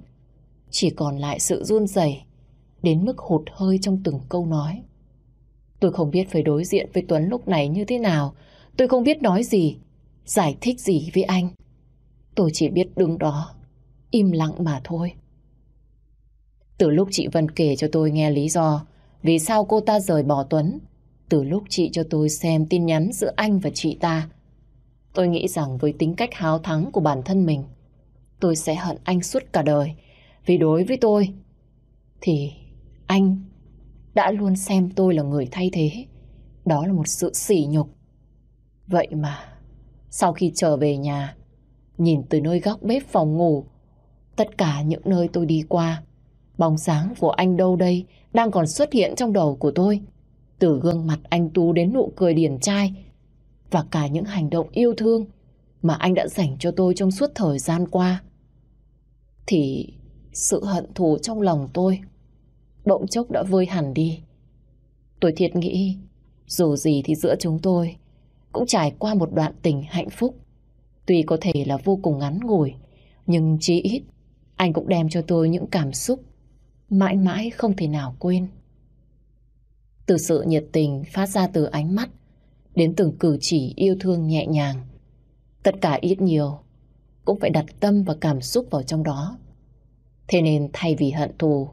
Chỉ còn lại sự run rẩy đến mức hụt hơi trong từng câu nói. Tôi không biết phải đối diện với Tuấn lúc này như thế nào. Tôi không biết nói gì, giải thích gì với anh. Tôi chỉ biết đứng đó, im lặng mà thôi. Từ lúc chị Vân kể cho tôi nghe lý do vì sao cô ta rời bỏ Tuấn, từ lúc chị cho tôi xem tin nhắn giữa anh và chị ta, tôi nghĩ rằng với tính cách háo thắng của bản thân mình, tôi sẽ hận anh suốt cả đời. Vì đối với tôi, thì anh đã luôn xem tôi là người thay thế. Đó là một sự sỉ nhục. Vậy mà, sau khi trở về nhà, nhìn từ nơi góc bếp phòng ngủ, tất cả những nơi tôi đi qua, bóng sáng của anh đâu đây đang còn xuất hiện trong đầu của tôi. Từ gương mặt anh Tú đến nụ cười điển trai và cả những hành động yêu thương mà anh đã dành cho tôi trong suốt thời gian qua. Thì sự hận thù trong lòng tôi bỗng chốc đã vơi hẳn đi. Tôi thiệt nghĩ, dù gì thì giữa chúng tôi cũng trải qua một đoạn tình hạnh phúc. Tuy có thể là vô cùng ngắn ngủi, nhưng chí ít anh cũng đem cho tôi những cảm xúc mãi mãi không thể nào quên. Từ sự nhiệt tình phát ra từ ánh mắt đến từng cử chỉ yêu thương nhẹ nhàng. Tất cả ít nhiều cũng phải đặt tâm và cảm xúc vào trong đó. Thế nên thay vì hận thù,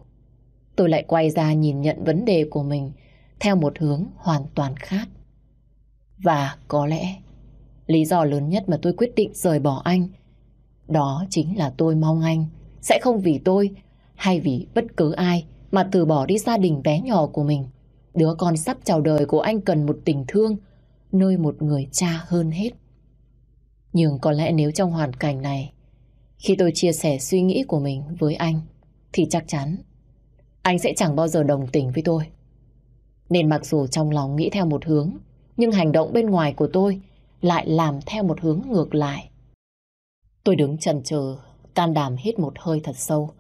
tôi lại quay ra nhìn nhận vấn đề của mình theo một hướng hoàn toàn khác. Và có lẽ Lý do lớn nhất mà tôi quyết định rời bỏ anh đó chính là tôi mong anh sẽ không vì tôi hay vì bất cứ ai mà từ bỏ đi gia đình bé nhỏ của mình. Đứa con sắp chào đời của anh cần một tình thương nơi một người cha hơn hết. Nhưng có lẽ nếu trong hoàn cảnh này khi tôi chia sẻ suy nghĩ của mình với anh thì chắc chắn anh sẽ chẳng bao giờ đồng tình với tôi. Nên mặc dù trong lòng nghĩ theo một hướng nhưng hành động bên ngoài của tôi lại làm theo một hướng ngược lại. Tôi đứng chần chừ, can đảm hít một hơi thật sâu,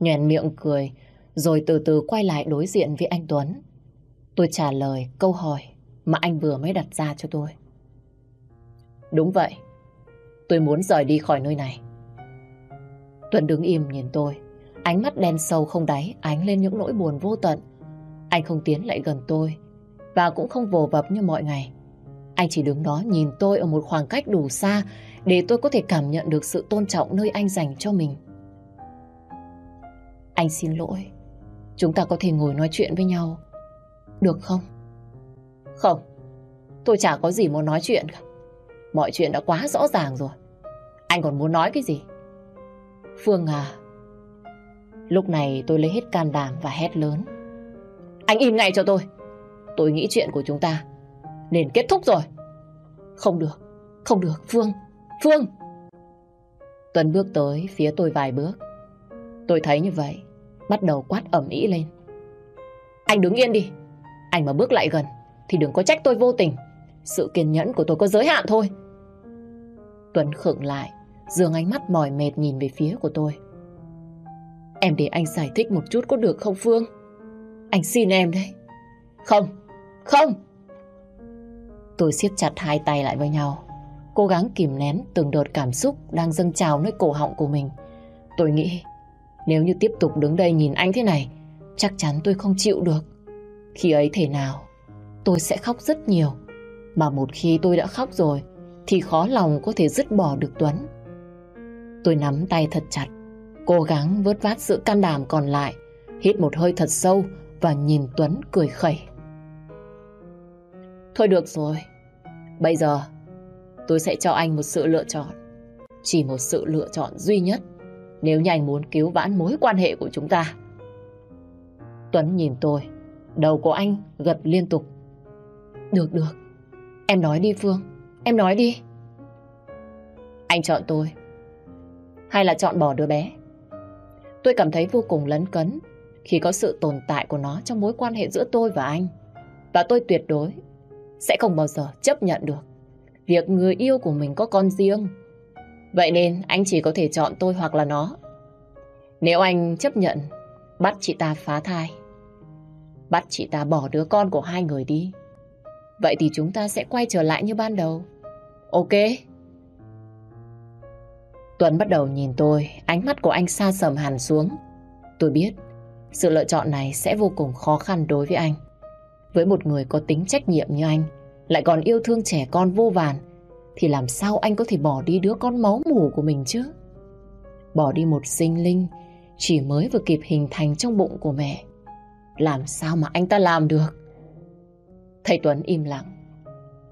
nhoèn miệng cười, rồi từ từ quay lại đối diện với anh Tuấn. Tôi trả lời câu hỏi mà anh vừa mới đặt ra cho tôi. Đúng vậy, tôi muốn rời đi khỏi nơi này. Tuấn đứng im nhìn tôi, ánh mắt đen sâu không đáy ánh lên những nỗi buồn vô tận. Anh không tiến lại gần tôi và cũng không vồ vập như mọi ngày. Anh chỉ đứng đó nhìn tôi ở một khoảng cách đủ xa để tôi có thể cảm nhận được sự tôn trọng nơi anh dành cho mình. Anh xin lỗi. Chúng ta có thể ngồi nói chuyện với nhau. Được không? Không. Tôi chả có gì muốn nói chuyện cả. Mọi chuyện đã quá rõ ràng rồi. Anh còn muốn nói cái gì? Phương à. Lúc này tôi lấy hết can đảm và hét lớn. Anh im ngay cho tôi. Tôi nghĩ chuyện của chúng ta nên kết thúc rồi. Không được, không được, Phương. Phương! Tuấn bước tới phía tôi vài bước. Tôi thấy như vậy, bắt đầu quát ẩm ý lên. Anh đứng yên đi. Anh mà bước lại gần, thì đừng có trách tôi vô tình. Sự kiên nhẫn của tôi có giới hạn thôi. Tuấn khựng lại, dường ánh mắt mỏi mệt nhìn về phía của tôi. Em để anh giải thích một chút có được không Phương? Anh xin em đấy. Không, không! Tôi siết chặt hai tay lại với nhau cố gắng kìm nén từng đợt cảm xúc đang dâng trào nơi cổ họng của mình. Tôi nghĩ, nếu như tiếp tục đứng đây nhìn anh thế này, chắc chắn tôi không chịu được. Khi ấy thể nào, tôi sẽ khóc rất nhiều. Mà một khi tôi đã khóc rồi, thì khó lòng có thể dứt bỏ được Tuấn. Tôi nắm tay thật chặt, cố gắng vớt vát sự can đảm còn lại, hít một hơi thật sâu và nhìn Tuấn cười khẩy. Thôi được rồi, bây giờ tôi sẽ cho anh một sự lựa chọn. Chỉ một sự lựa chọn duy nhất nếu như anh muốn cứu vãn mối quan hệ của chúng ta. Tuấn nhìn tôi, đầu của anh gật liên tục. Được, được. Em nói đi Phương, em nói đi. Anh chọn tôi. Hay là chọn bỏ đứa bé? Tôi cảm thấy vô cùng lấn cấn khi có sự tồn tại của nó trong mối quan hệ giữa tôi và anh. Và tôi tuyệt đối sẽ không bao giờ chấp nhận được việc người yêu của mình có con riêng. Vậy nên anh chỉ có thể chọn tôi hoặc là nó. Nếu anh chấp nhận bắt chị ta phá thai, bắt chị ta bỏ đứa con của hai người đi, vậy thì chúng ta sẽ quay trở lại như ban đầu. Ok? Tuấn bắt đầu nhìn tôi, ánh mắt của anh xa sầm hẳn xuống. Tôi biết, sự lựa chọn này sẽ vô cùng khó khăn đối với anh. Với một người có tính trách nhiệm như anh, lại còn yêu thương trẻ con vô vàn, thì làm sao anh có thể bỏ đi đứa con máu mủ của mình chứ? Bỏ đi một sinh linh chỉ mới vừa kịp hình thành trong bụng của mẹ. Làm sao mà anh ta làm được? Thầy Tuấn im lặng.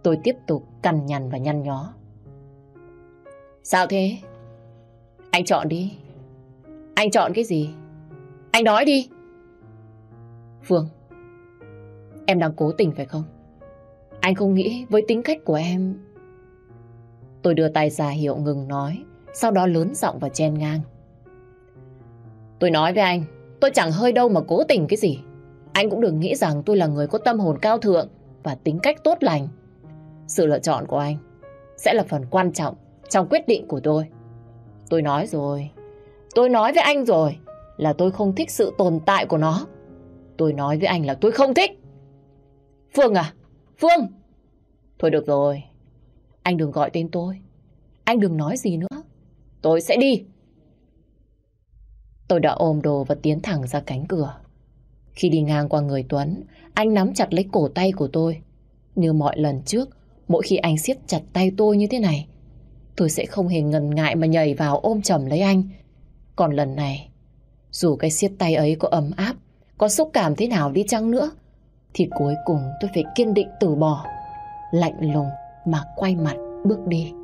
Tôi tiếp tục cằn nhằn và nhăn nhó. Sao thế? Anh chọn đi. Anh chọn cái gì? Anh nói đi. Phương, em đang cố tình phải không? Anh không nghĩ với tính cách của em... Tôi đưa tay ra hiệu ngừng nói, sau đó lớn giọng và chen ngang. Tôi nói với anh, tôi chẳng hơi đâu mà cố tình cái gì. Anh cũng đừng nghĩ rằng tôi là người có tâm hồn cao thượng và tính cách tốt lành. Sự lựa chọn của anh sẽ là phần quan trọng trong quyết định của tôi. Tôi nói rồi, tôi nói với anh rồi là tôi không thích sự tồn tại của nó. Tôi nói với anh là tôi không thích. Phương à, Phương! Thôi được rồi, anh đừng gọi tên tôi. Anh đừng nói gì nữa. Tôi sẽ đi. Tôi đã ôm đồ và tiến thẳng ra cánh cửa. Khi đi ngang qua người Tuấn, anh nắm chặt lấy cổ tay của tôi. Như mọi lần trước, mỗi khi anh siết chặt tay tôi như thế này, tôi sẽ không hề ngần ngại mà nhảy vào ôm chầm lấy anh. Còn lần này, dù cái siết tay ấy có ấm áp, có xúc cảm thế nào đi chăng nữa, thì cuối cùng tôi phải kiên định từ bỏ, lạnh lùng mà quay mặt bước đi.